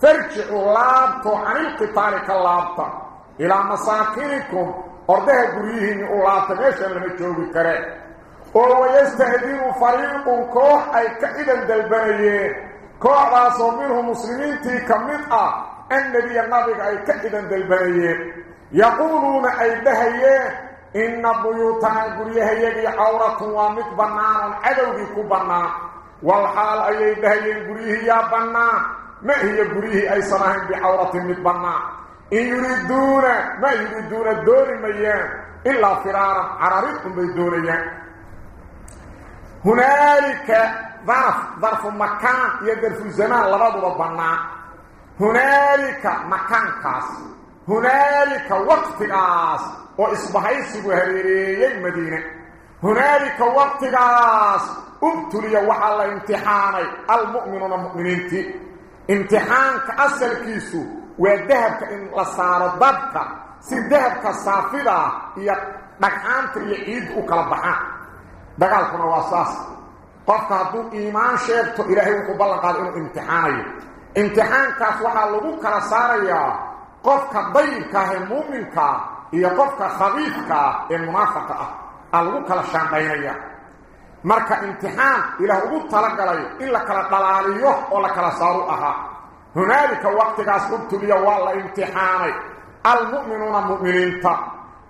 فارجعوا لابتو عن القتال كاللابتا إلى مساكنكم. أرده قريهن اولات ميشن لما تشوفوا كره. وهو يستهدين فريق كوح أي كئدا دلبانيه كوح راسو منه مسلمين تي كمدقى النبي النبي أي كئدا دلبانيه يقولون أي بهيه. إن بيوتان قريه يجي عورة وامك بنانا. عدو بيكو بنانا. والحال أي بهي قريه يا بنانا. ما هي قريه أي صراحة بحورة مك بنانا. يريدون ما يريدون دون الميان إلا فرارا. عراريكم بدون الميان هناك ظرف ظرف مكان يقدر في الزمان لبعض ربنا هناك مكان كاس هناك وقت كاس وإصبحي سبو هريري المدينة هناك وقت كاس ابتلي وحال امتحاني. المؤمنون المؤمنين امتحانك أسل كيسو. وذهبك إن لصار ضبك سي ذهبك صافرة يقعان تريد وكالبحا دقال كنا واساس قفك هدو إيمان شيرت إلهي وكبالا قال إنه امتحاني امتحان كافوحا لغوك لصاري قفك ضيبك همومنك يقفك خبيبك المنافقة لغوك لشان بيني مركا امتحان إلهي وكبالا قال إلا كالدلاليوه ولا كالصارو أها هنالك وقت قلت لي والله امتحاني. المؤمنون المؤمنين تا.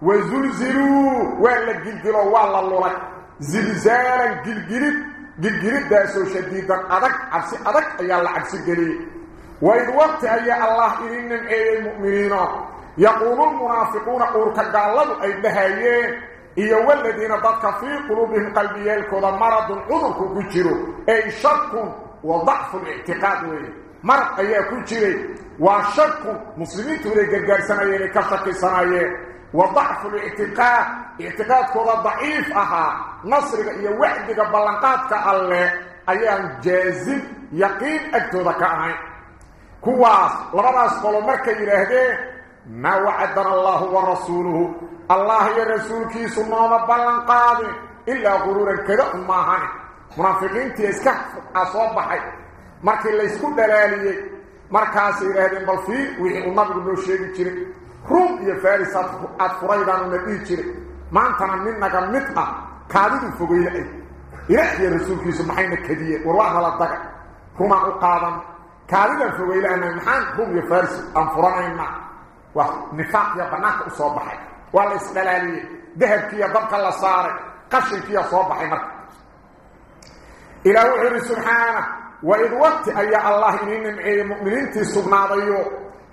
وزلزلوا. ولا قلقلوا والله الله لك زلزالا قلقلت قلقلت داسو شديدا أدك عبسي أدك أيالا عبسي قلي وإذ وقت أي الله إلينا أي المؤمنين. يقول المنافقون أورك قالوا أي بهايين إيه والذين ضدك في قلوبهم قلبيين كذا مرض عذركم كجروا أي شرك وضعف الاعتقاد وإيه shakun muslimiintu inay gargaarsanayeen ay ka shakisanayeen wa dacfu lictiqaad ictiqaadkooda daciif ahaa nasriga iyo wacdiga ballanqaadka alleh ayaan jaazib yaqiin agtooda ka ahayn kuwaas labadaas qolo markay yidhaahdeen maa wacadana allahu wa rasuuluhu allah iyo rasuulkiisu nooma ballan qaadin ilaa quruuran kada un maahane munaafiqiintii iska a soo baxay markii laysku dhalaaliyey markaasay yidhaahdeen bal fii wixii uu nabigu noo sheegi jiray ruum iyo faris aad furaydaanuna dhihi jiray maantana mid naga mid ah kaadidu fogeyla ay ilaah iyo rasuulkiisu maxayna kadiyeen war waa nala daga rumaan u qaadan kaadidan fogeylaana maxaan ruum iyo faris aan furanayna waa nifaaq iyo bannaanka u soo baxay waa la isdhalaaliyey dahabkiiyo dabka la saaray qashinkiiya soo baxay marka ilaah wuxuu yidhi subxaana وإذ وقت أي الله إني نمعي مؤمنين سبنا ضيو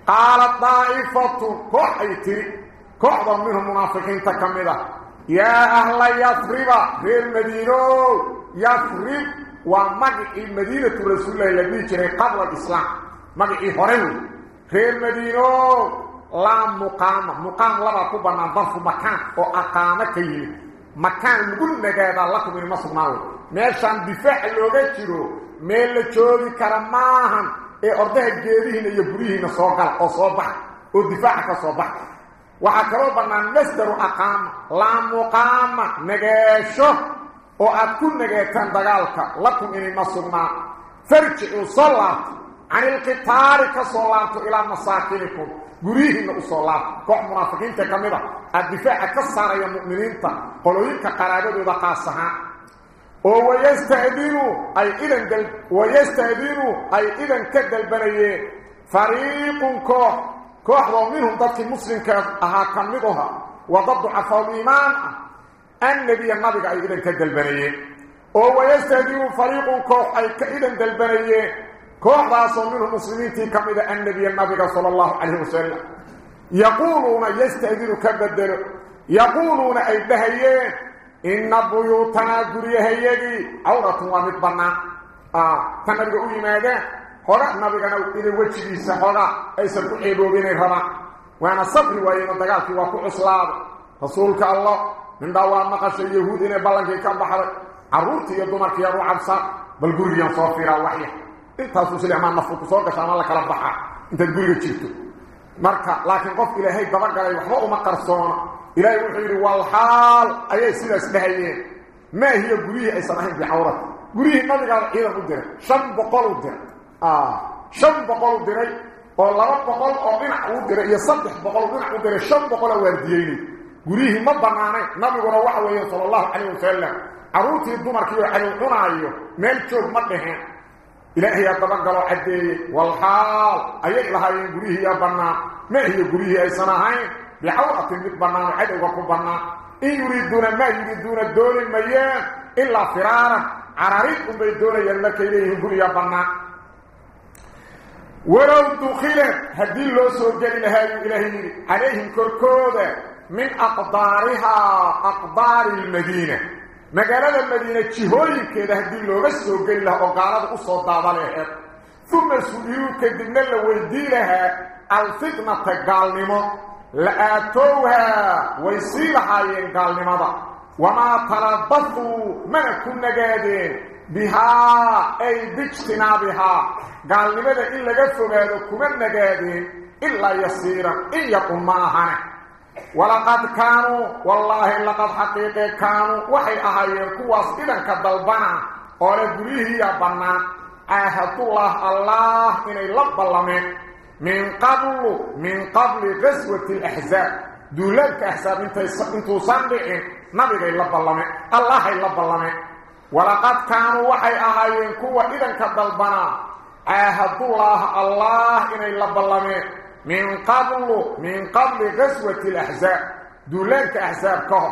قال طائفة كحيتي كحضا منهم منافقين تكمدا يا أهل يثرب في المدينة يثرب ومقعي مدينة رسول الله الذي جري قبل الإسلام مقعي هرين في المدينة لا مقام مقام لما كبنا ظرف مكان وأقامك مكان نقول لك هذا لكم من مصر ناول meeshaan difaac looga jiro meel la joogi kara maahan ee ordaha geedihiina iyo guryihiina soo gala oo soo baxa oo difaaca ka soo baxa waxaa kaloo bannaan masdaru aqaama laa muqaama nagaasho oo aad ku nagaataan dagaalka. Lakum inima sugnaan farjicuu soo laabto can ilqitaali ka soo laabto ilaa masaakinikum. Guryihiinna u soo laabto. Koox munaafiqiinta ka mid a aad difaaca ka saaraya mu'miniinta qolooyinka qaraabadooda qaas ahaan ويستهدين أي اذا قلب ويستهدين أي اذا كد بنيه. فريق كوح كوح ومنهم ضد المسلم كأهاكمدها وضد حفاظ إيمان. ان النبي النبي أي إذن كقلب بنيه. ويستهدين فريق كوح أي إذن قلب بنيه. كوح باسو منهم مسلمين تيكم إذا النبي بقى صلى الله عليه وسلم. يقولون يستهدين كبدل يقولون أي بهيه waa mid bannaan ta nabiga u yimaadaan hoga nabigana inay wejigiisa xoga aysan ku ceeboobinay rabaan waana sabri waayeenoo dagaalkii waa ku cuslaaday rasuulka allah mindhaa waa maqashay yahuud inay ballankii ka baxday carruurtii iyo dumarkiiyaan u cabsaa bal gurigiian soo fiiraa waxya intaasuu silixmaan nafku ku soo gasha ama la kala baxaa intaad guriga jirto marka laakiin qof ilaahay dabagalay waxba uma qarsoona إلهي وحيري والحال أي سيدة سبحيين ما هي قريه أي سنحن في حورة؟ قريه ما قال إلى قدر شم بقل قدر آه. شم بقل قدر والله بقل قدر قدر يصبح بقل قدر قدر شم بقل ورديين قريه ما بنانا نبي قنا وحوه صلى الله عليه وسلم. عروتي الدمر كيو حيو قنا أيه ملتور مدهن إلهي يتبقل حدي والحال أيها لها ينقريه يا بنا ما هي قريه أي سنحن بحوطة تلميك بنانا حيث أقولكم بنانا إن يريدون ما يريدون الدول الميان إلا فرارة عراريكم بيدون يلك إليهم بني بنانا ولو دخلت هذه اللو سرجل الهالي إلهي عليهم كركودة من أقدارها أقدار المدينة. مقالة المدينة تشهولي كده هذه اللو بسرجل الله وقالت أصدى عليها ثم سؤلوا كده من اللو ويدي لها الفتنة تقال نمو. لآتوها ويصيلها ينقال لماذا وما تربطوا من كنا قادين. بها أي باجتنابها قال لماذا إلا قفوا بيدكم من قادين. إلا يصيرا إن يقوم معهنا ولقد كانوا والله لقد حقيقه كانوا. وحي أهير كواس إذن كدلبنا أولا دريه يا بنا. آهد الله الله إني لب الله من قبل من قبل غزوة الأحزاب. دولك أحزاب انت صندعين نبي يلب الله الله يلب الله ولقد كانوا وحي أهايين كوة إذن كالدلبنا عهد الله الله إني يلب الله من قبل من قبل غزوة الأحزاب. دولك أحزاب كهو.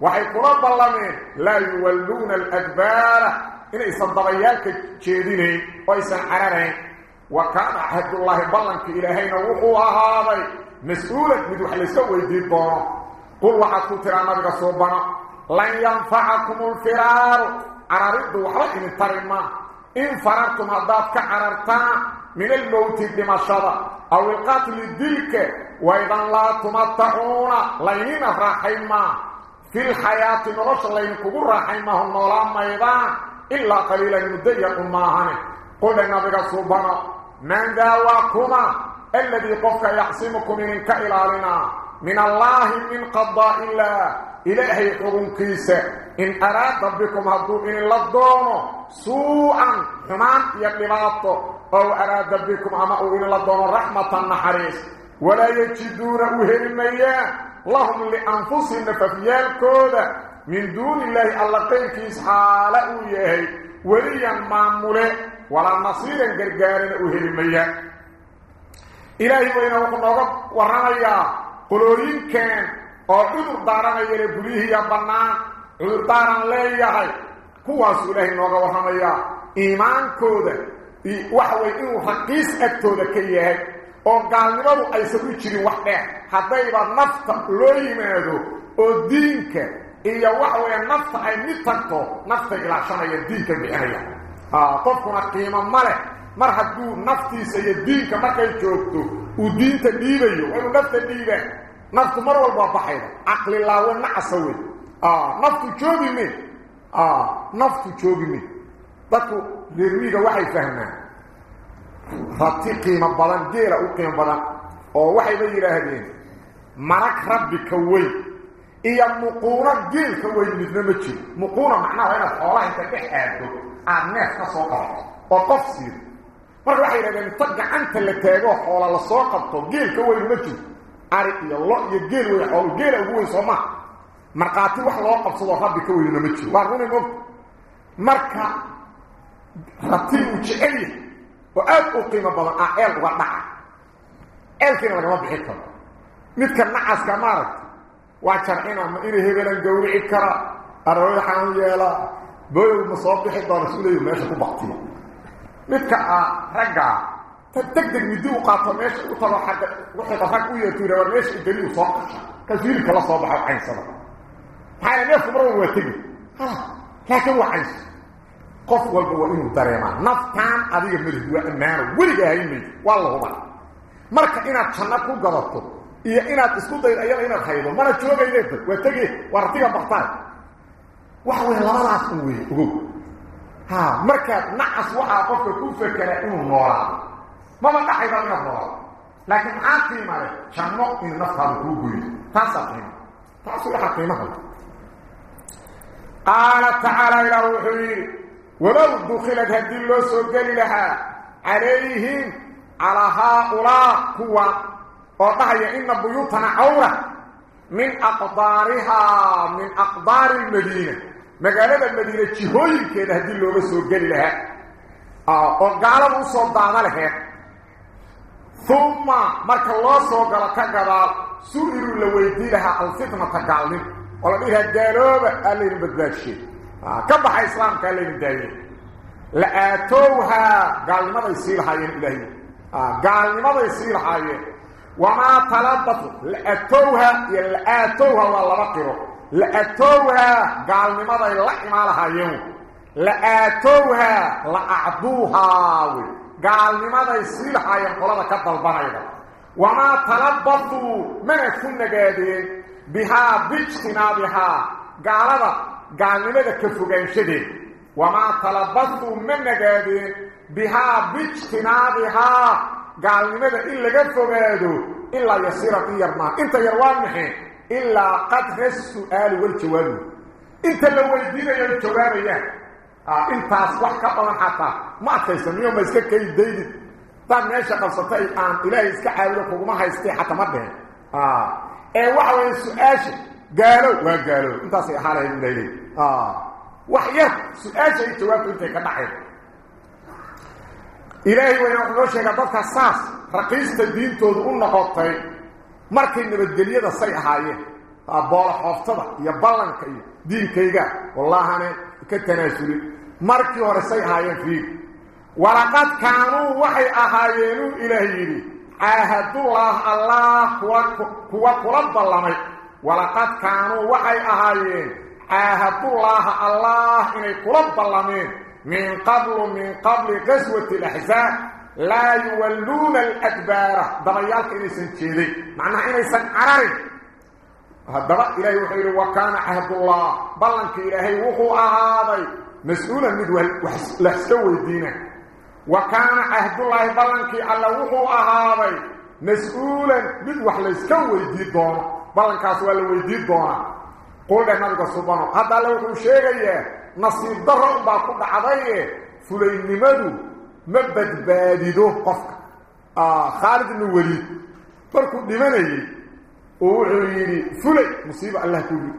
وحي قرب الله. لا يولون الأدبار. إني صدقيا كتشيدين ويسان عرارين. وكان عهد الله بلنك إلهين وقوها هذا. مسؤولة بدوح لسوي دي الدور قل وحد كتر نبغى صوبنا. لن ينفعكم الفرار. عرارين دوحرين من ترمى إن فررتم هداد كعررتان من الموت بمشرة أو القتل الدلك وإذا لا تمتعون. لين راحيما في الحياة نرش لين كبر راحيما هم نولان ميضان إلا قليلا مديق ماهن قل النبي سبحانه من داواكما الذي قفك يحسمكم من كإلالنا. من الله من قضاء الله إلهي قرن كيسة. إن أراد ربكم هدو إن لدونه سوءا حمان يقلباته أو أراد بكم أما إن لدونه رحمة النحريس ولا يجدون أهرميا لهم لأنفسهم ففيال كودة. من دون الله الله قيمكيس حالة إيهي وليا walaa nasiiran gargaarana u heli mayaan ilaahi weyna wuxuu nooga warramayaa qolooyinkan oo cudur daaranayana guryihiiya bannaan cudur daaran leeyahay. Kuwaasuu ilaahay nooga warramayaa iimaankooda waxa weye inuu raqiis agtooda ka yahay oo gaalnimadu aysan u jirin wax dheer. Haddayba nafta loo yimaado oo diinka iyo wax weeye nafta ay mid tagto nafta ilaashanaya diinka bixinaya. Qofkuna qiimo ma leh mar hadduu naftiisa iyo diinka markay joogto uu diinta dhiibayo waa inuu nafta dhiibaa naftu mar walba baxayda aqli laawe nacasa wey naftu joogi me naftu joogi me dadku reermiiga waxay fahmaan rati qiimo badan geela u qiimo badan oo waxayba yidhaahdeen marag rabbi ka weyn إيا مقورة جيل كوين مثل ما تشير مقورة معناه هنا فالله إنت كحادو عناس آه، نصوك رأى وقفصير فرق واحد إذا انتقع أنت اللي تاقوه حول الله صوك رأى جيل كوين مجيل عارق يا الله يا جيل ويحول جيل أبوه يسمع مرقاتي واحد وقف صدو ربي كوين مجيل وارغوني قلت مرقا ربطين وشعلي وقال أقيمة بضاء أعيل وقال معا ألفين لك ما بحيطة مثل نعس كمارك hebelan gawrici kara? Arooda xanuun yeelaa booyow ma soo bixi doona suleyo meesha ku baktiya midka ah raggaa تدقدق مدي وقاطه ماشي وطلع حاجة وحي طفاك ويا تيرا ورماشي الدليل وصاق كثير كلا صابح وعين سنة حالا ناس مرة واتجي لكن هو عين قف والبوا إنه دريما نفتان أديك ملك وأمان ولقى هيمي والله ما مركا إنا تشنك وقضبته إيا إنا تسكت إيا إنا تخيضه مانا تشوغ إليك واتجي وارتيها بختان وحوي لما أسوي ها مركا نعس وحا قفك كوفك إنه نورا ما ما دحيدا من الله لكن عاقي ماله شنو ان نفهم كوغوي تصحين تصحيح قيمه قال تعالى إلى روحي ولو دخلت هذه الله سجل لها عليهم على هؤلاء قوة وضحي إن بيوتنا عورة من أقدارها من أقدار المدينة مقالة المدينة جهوين كده هدي اللي بسو قال لها آه وقالوا صوت دعنا لها ثم مرك الله سوى كقدال سئلوا لويدي لها الفتنة تقالين ولا بيها قال لي بدباتشي آه كبح إسلام قال لي بدايين لآتوها قال لماذا يصير حيين إلهي قال لماذا يصير حيين وما تلبطوا. لأتوها لأتوها والله بقروا لأتوها قال لماذا يلحي مالها يوم. لأتوها لأعدوها قال لماذا يصير حيين قلنا كبال بنايدا وما تلبطوا. من كنا قادين بها باجتنابها قال هذا قال لماذا كفوغين شديد وما تلبطوا من قادين بها باجتنابها قال لماذا إلا قد فقادوا إلا يصير يرما انت يروان محي إلا قد السؤال والجواب انت لو ويدينا يا الجواب يا انت أصبح كبلا حتى ما تسميه ما يسكك يديد طب ماشي قصتي آن إلهي يسكك عاولك وما هيستي حتى مده آه إيه وحوة السؤال قالوا وقالوا انت أصبح حالة يديد آه وحيا سؤال الجواب انت كدحي ilaahay wayna wuxuu sheegay dadka saas raqiista diintooda u noqotay markay nabadgelyada say ahaayeen boola xooftada iyo ballanka iyo diinkayga wallahane ka tanaasulin markii hore say ahaayeen fiir walaqad kaanuu waxay ahaayeenuu ilaahay yidhi caahadullah allah kuwa kula ballamay walaqad kaanuu waxay ahaayeen caahadullaaha allah inay kula ballameen من قبل من قبل غزوة الأحزاب لا يولون الأدبار. ضميالك إنسان تشيدي معنى إنسان عراري هذا إلهي وحير وكان عهد الله. بلنك إلهي وخو أهاضي. مسؤولا مدوى لحسوي الدين. وكان عهد الله بلنك على وخو أهاضي. مسؤولا مدوى لحسوي الدين. دون بلنك أسوى الدين. دون قول النبي سبحانه. هذا لو شيء nasiib daro baa ku dhacdaye fulaynimadu ma badbaadido qofka khaalid ibnu weliid markuu dhimanayey oo wuxuu yidhi fulay musiibo allah ku yidhi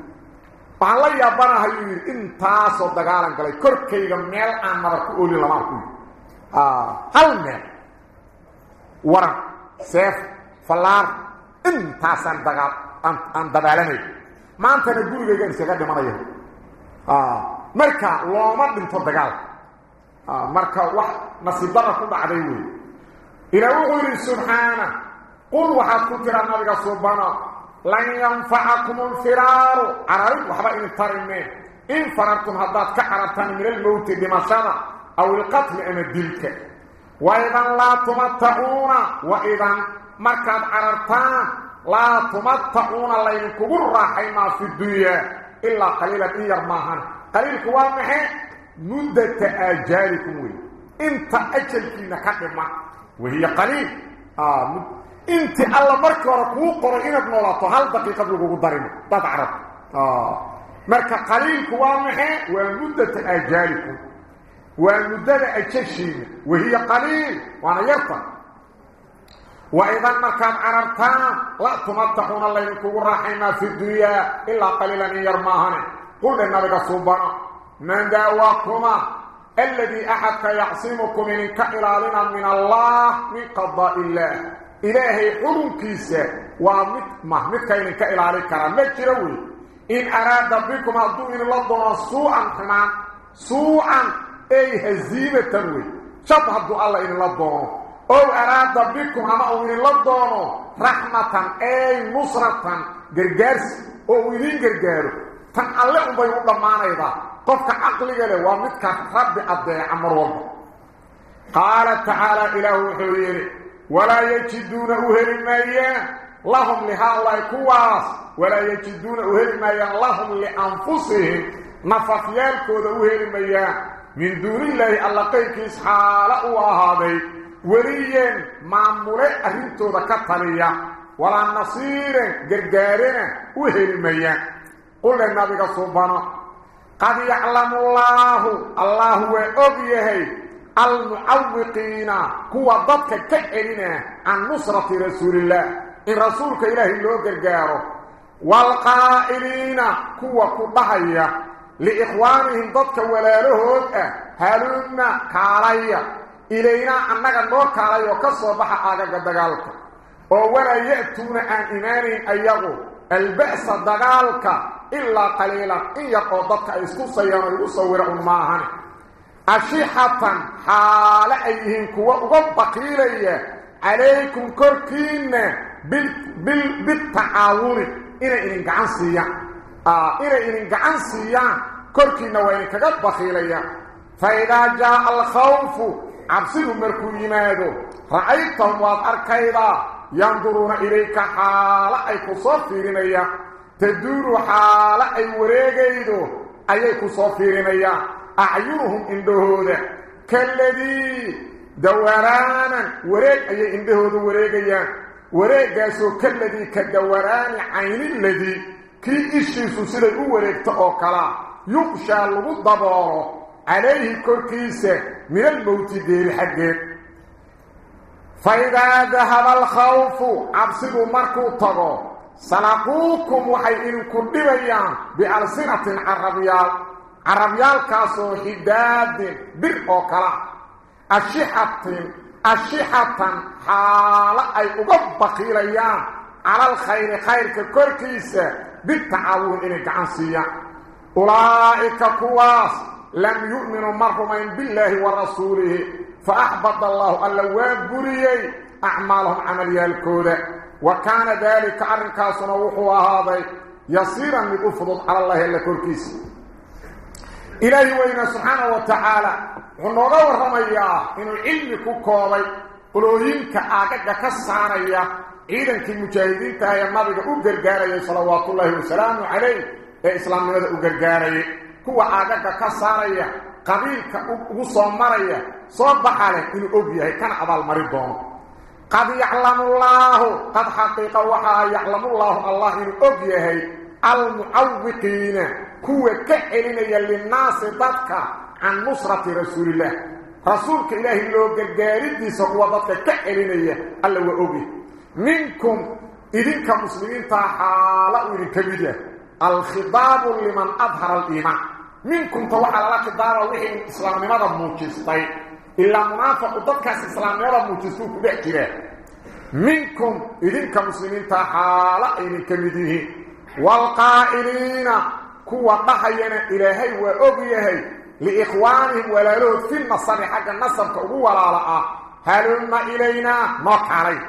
waxaan la yaabanahay uu yidhi intaasoo dagaalan galay korkayga meel aan nabar ku oolin lamaan ku yidhi hal meel waran seef fallaar intaasaan dagaal aan dabaalanay maantana gurigaygaan iskaga dhimanaya marka looma dhinto dagaal marka wax nasiibada ku dhacday wey ilaa wuxuu yidhi subxaana qul waxaad ku tiraa nabiga subana lan yanfacakum alfiraaru cararid waxba idin tarimeen in farartum haddaad ka carartaan min almowti dhimashada aw ilqatli ama dilka waidan laa tumatacuuna waidan markaad carartaan laa tumatacuuna laydinkugu raaxaymaa fi dunyaa ilaa qaliilan in yar maahan قليل كوامحي مدة آجالكم وي. انت أجلكينا كدما وهي قليل. آه. انت الله مركة وركو قرئين ابن الله هل دقيقة لغو ضرنا تتعرف آه. مركة قليل كوامحي ومدة آجالكم ومدة أجلشين. وهي قليل. وأنا يرفع. وإذا ما كان عررتان لا تمتحون الله ينكو راحينا في الدنيا إلا قليلا إن قل النبي صبنا من دعواكما الذي أحدك يعصمكم من كإلالنا من الله من قضاء الله. إلهي حلم كيسة. ومتمه متكين كإلالي كرام مجروي إن أراد بكم أدو إن الله سوءا حمان سوءا. أي هزيمة تنوي شبه أدو الله إن الله أو أراد بكم أو إن الله رحمة أي نصرة. قرقارس أو إذين قرقارو tan alle unbay u dhammaanaydaa qofka caqliga leh waa midka rabbi addeeca mar walba qaala tacaala ilaahu wuxuu yidhi walaa yajiduuna u heli maayaan lahum lihaalahi kuwaas walaa yajiduuna u heli maayaan lahum lianfusihim nafafyaalkooda u heli mayaan min duunillaahi alla qayrkiis xaala u ahaaday weliyan maamule arrintooda ka taliya walaa nasiiran gargaarana u heli mayaan قل النبي سبحانه قد يعلم الله الله هو أبيه المعوقين هو ضدك كألنا عن نصرة رسول الله إن رسولك إلهي اللي قرقاره والقائلين كوا كدهيا لإخوانهم ضدك ولا لهود هلونا كاليا إلينا أنك نور كاليا وكسر بحا آغا دقالك ولا يأتون عن إيمان أيغو البأس دقالك إلا قليلا. إن يقول ضدك إسكو سيانا يصورون معهن أشيحة حال أيهم كوا أغبقيليا عليكم كركين بال بال بالتعاون. إن قعان سيان آه إنا إن قعان سيان كركين وإن كغب بخيليا فإذا جاء الخوف عبسهم مركو يمادو رأيتهم وأركيدا ينظرون إليك حال أي كصفيرين تدور حال أي وريقيدو أي كصفيرين أعينهم إندهود. كالذي دورانا وريق أي إندهود وريقيا وريقاسو كالذي كدوران عين الذي. كي إشيسو سيدي وريق تأوكلا يقشى الغضبار عليه كركيسة من الموت دير حقه فإذا ذهب الخوف عبسد مركو طغو. سلقوكم وحي إنكم دبيان بألسنة عربيال. عربيال كاسو حداد بر أوكلا الشحة الشحة حالة أي أقبقي على الخير خير ككركيسة بالتعاون إنك عنسيا أولئك كواس لم يؤمنوا مرحومين بالله ورسوله. فأحبط الله اللواب بريي أعمالهم عمليا الكودة وكان ذلك أرنكاس نوحوا هذا يصيرا من أفضل على الله إلا كركيس إلهي وإن سبحانه وتعالى ونوغا ورميا إنه علم كوكوبي قلوهينك آقاك كسانيا إذن كالمجاهدين تهي النبي أقرقاري صلوات الله وسلامه عليه. إسلام نمد أقرقاري كوا آقاك كسانيا قبيلك وصومريا صبح عليه إنه أبيه كان أبال مريضون قد يعلم الله قد حقيقة وحا يعلم الله الله إنه أبيه المعوقين كوا كحلين للناس ضدك عن نصرة رسول الله رسولك إلهي لو قرقاردي سقوى ضدك كحلين الله وأبيه منكم إذن كمسلمين تحالة إذن كبيرة الخضاب لمن أظهر الإيمان منكم توحى لك دار وحي الإسلام ماذا موجستي إلا منافق ضدك الإسلام ماذا موجستوك بحجرة منكم إذن كمسلمين تحالة إذن كبيرة والقائلين كوا ضحينا إلهي وأبيهي لإخوانهم ولا له في النصر حق النصر كأبو ولا لا هلما إلينا نقعري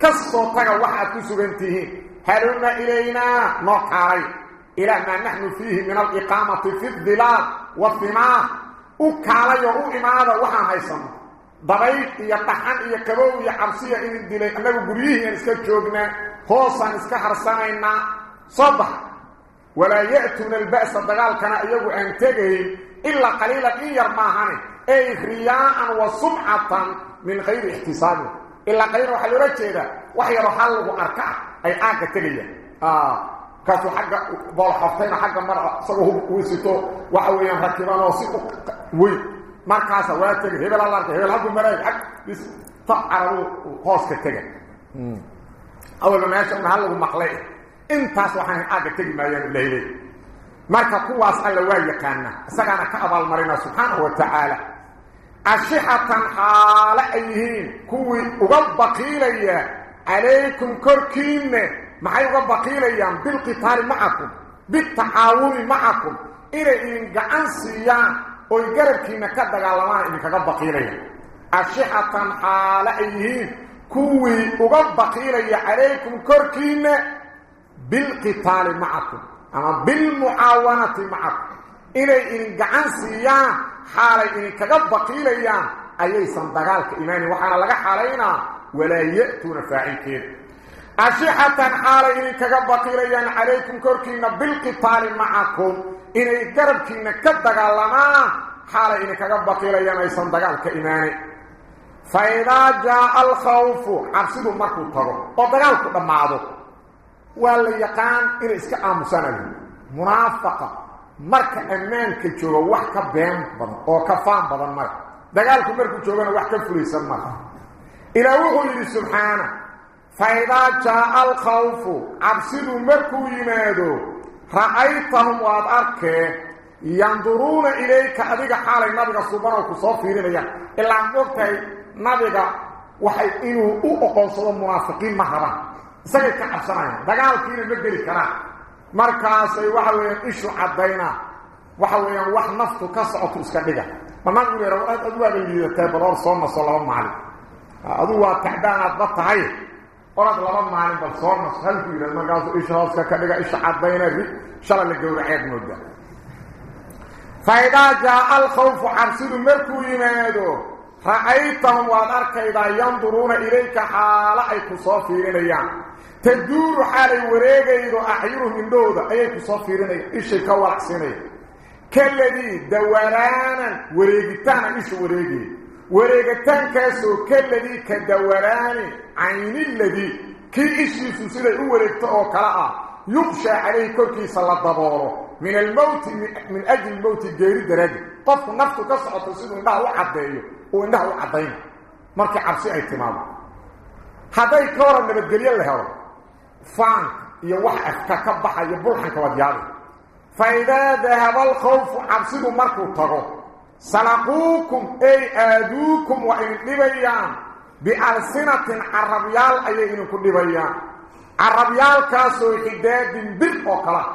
كالصوتك واحد كسبنته هلما إلينا نقعري إلى ما نحن فيه من الإقامة في الظلال والثمار. وكالي وإمادة وحا هيسم ضبيط يطحن يكبو يحرسية إن الدلي أنه قريه ينسكت جوغنا. خوصا نسكت حرسانينا. صبح. ولا يأتون البأس الدغال كان أيضو أن تجهي إلا قليلا إن يرماهن أي رياء وصبحة من غير احتساب. إلا قليلا وحل رجيدا. وحي رحاله أركع. أي آقة تجيه آه. كاسو حق بول حفتين حق مرة صغوه كويسيتو وحويان ركبان وصيقه وي. مركاسة واتك هبل الله ركب هبل هكو مرأي حق بس فعروا وقوسك تجد أول ما يشعر مهلو مقلئ. إنت سوحان عادة تجمع يلي لي مركا قواس اللوائي كان. ساقانا كأبا المرينة سبحانه وتعالى. أشحة حال أيهين. كوي أغبقي لي. عليكم كركيني ما بقيل أيام بالقطار معكم بالتعاون معكم. إلى إن غانسيا أو غيركينا كدغالما ان كغا بقيل أيام اشحه على أيه كوي أو بقيل عليكم كركينا بالقطار معكم. أما بالمعاونة معكم. إلى إن غانسيا حال ان كغا بقيل أيام ايي سن دغالك إيماني وحنا لغا حالينا ولا يأتون فاعلين. ايسان دغالك ايماني وحنا لغا حالينا ولا ياتون فاعلين اشحه حالي ان كغبقيليان عليكم كركينا بالقتال معكم ان قربكينا كدغالما حالي ان كغبقيليان ايسان دغالك ايماني فإذا جاء الخوف عبسدوا مركو ترو ودغالك دمادو ولا يقان إن إسكا آمسانا منافقة مركا أمانك جوغا وحكا بين بدن أو كفان بدن مركا دقالكم مركا جوغانا وحكا فريسا مركا إلى وحو يلي سبحانه فإذا جاء الخوف عبسدوا مركو يمادو رأيتهم وأدأرك ينظرون إليك أذيك حال النبي سبحانه وكصافرين إلا أن نبتهي نبي waxay inuu u oqoonsado munaafiqiin ma rabaan isagay ka cabsanayaan dagaalkiina ma geli karaan markaasay waxa weeyaan ishu caddayna waxa weeyaan wax naftu ka socoto iska dhiga banaan u leeyahay aad aad waa ورق لما ما علم بالصور نسخل في رزم قاسو إيش راسك كدقى إيش حد بينك شرع لك جور عيك مدى فإذا جاء الخوف عرسل مركو يمادو رأيتهم وذرك إذا ينظرون إليك حالا أيكو صافرين أيام تدور حالي وريك إذا أحيرهم من دودة أيكو صافرين أيام إيش كوالحسين أيام كالذي دورانا وريكتانا إيش وريكي من وريقتان كاسو كالذي كدوران عين الذي كي إيش يسوسيلي أوليكتا أو كلاء يخشى عليه كركي صلى الله من الموت من أجل الموت الجيري درجة طفق نفسه كسعة تصير إنه وعديه وإنه وعدين مركي عرسي تمام هذا يكورا نبدليا له فان يوحف ككبح يبرحن كودياده فإذا ذهب الخوف عرسيه مركو طغو سلقوكم أي آدوكم وإن لبيان. بألسنة عربيال أي إنكم لبيان. عربيال كاسو حداد بر وكلا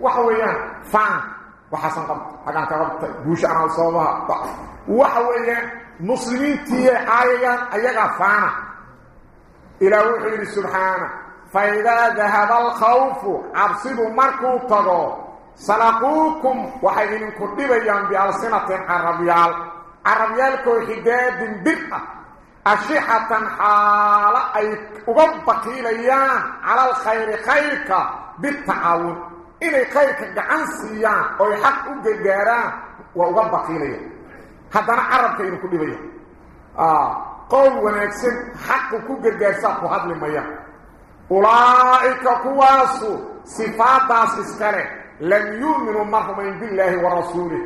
وحويان فان. وحسن قبط. حقان كقبط بوش أنا صوبها وحويان مسلمين تيه آيان أيغا فانا إلى وحي سبحانه. فإذا ذهب الخوف عبصدوا مركو طغو سلقوكم وحيين كدبيان بألسنة عربيال عربيال كو حداد بر أشحة حالة أي أغبقي ليان على الخير خيرك بالتعاون إني خيرك قعنسيان أو حق أغيران وأغبقي ليان هذا عربك إنه كل بيان آه قول ونكسن حق كغيرسا كهد لميان أولئك كواسو صفات اسكره لم يؤمنوا مرحبا بالله ورسوله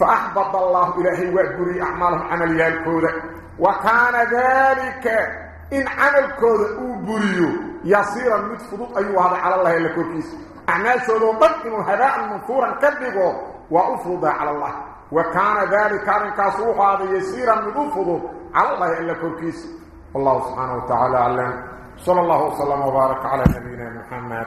فأحبط الله إلهي وأجري أعمالهم عمليان كوذا وكان ذلك إن عمل كوذا أبريو يصير متفضل أيها هذا على الله إلا كوكيس. أعمال شهدوا بطنوا هباء منثورا كذبوا وأفرض على الله. وكان ذلك كان كاسوح هذا يسيرا متفضل على الله إلا كوكيس. والله سبحانه وتعالى أعلم. صلى الله وسلم وبارك على نبينا محمد.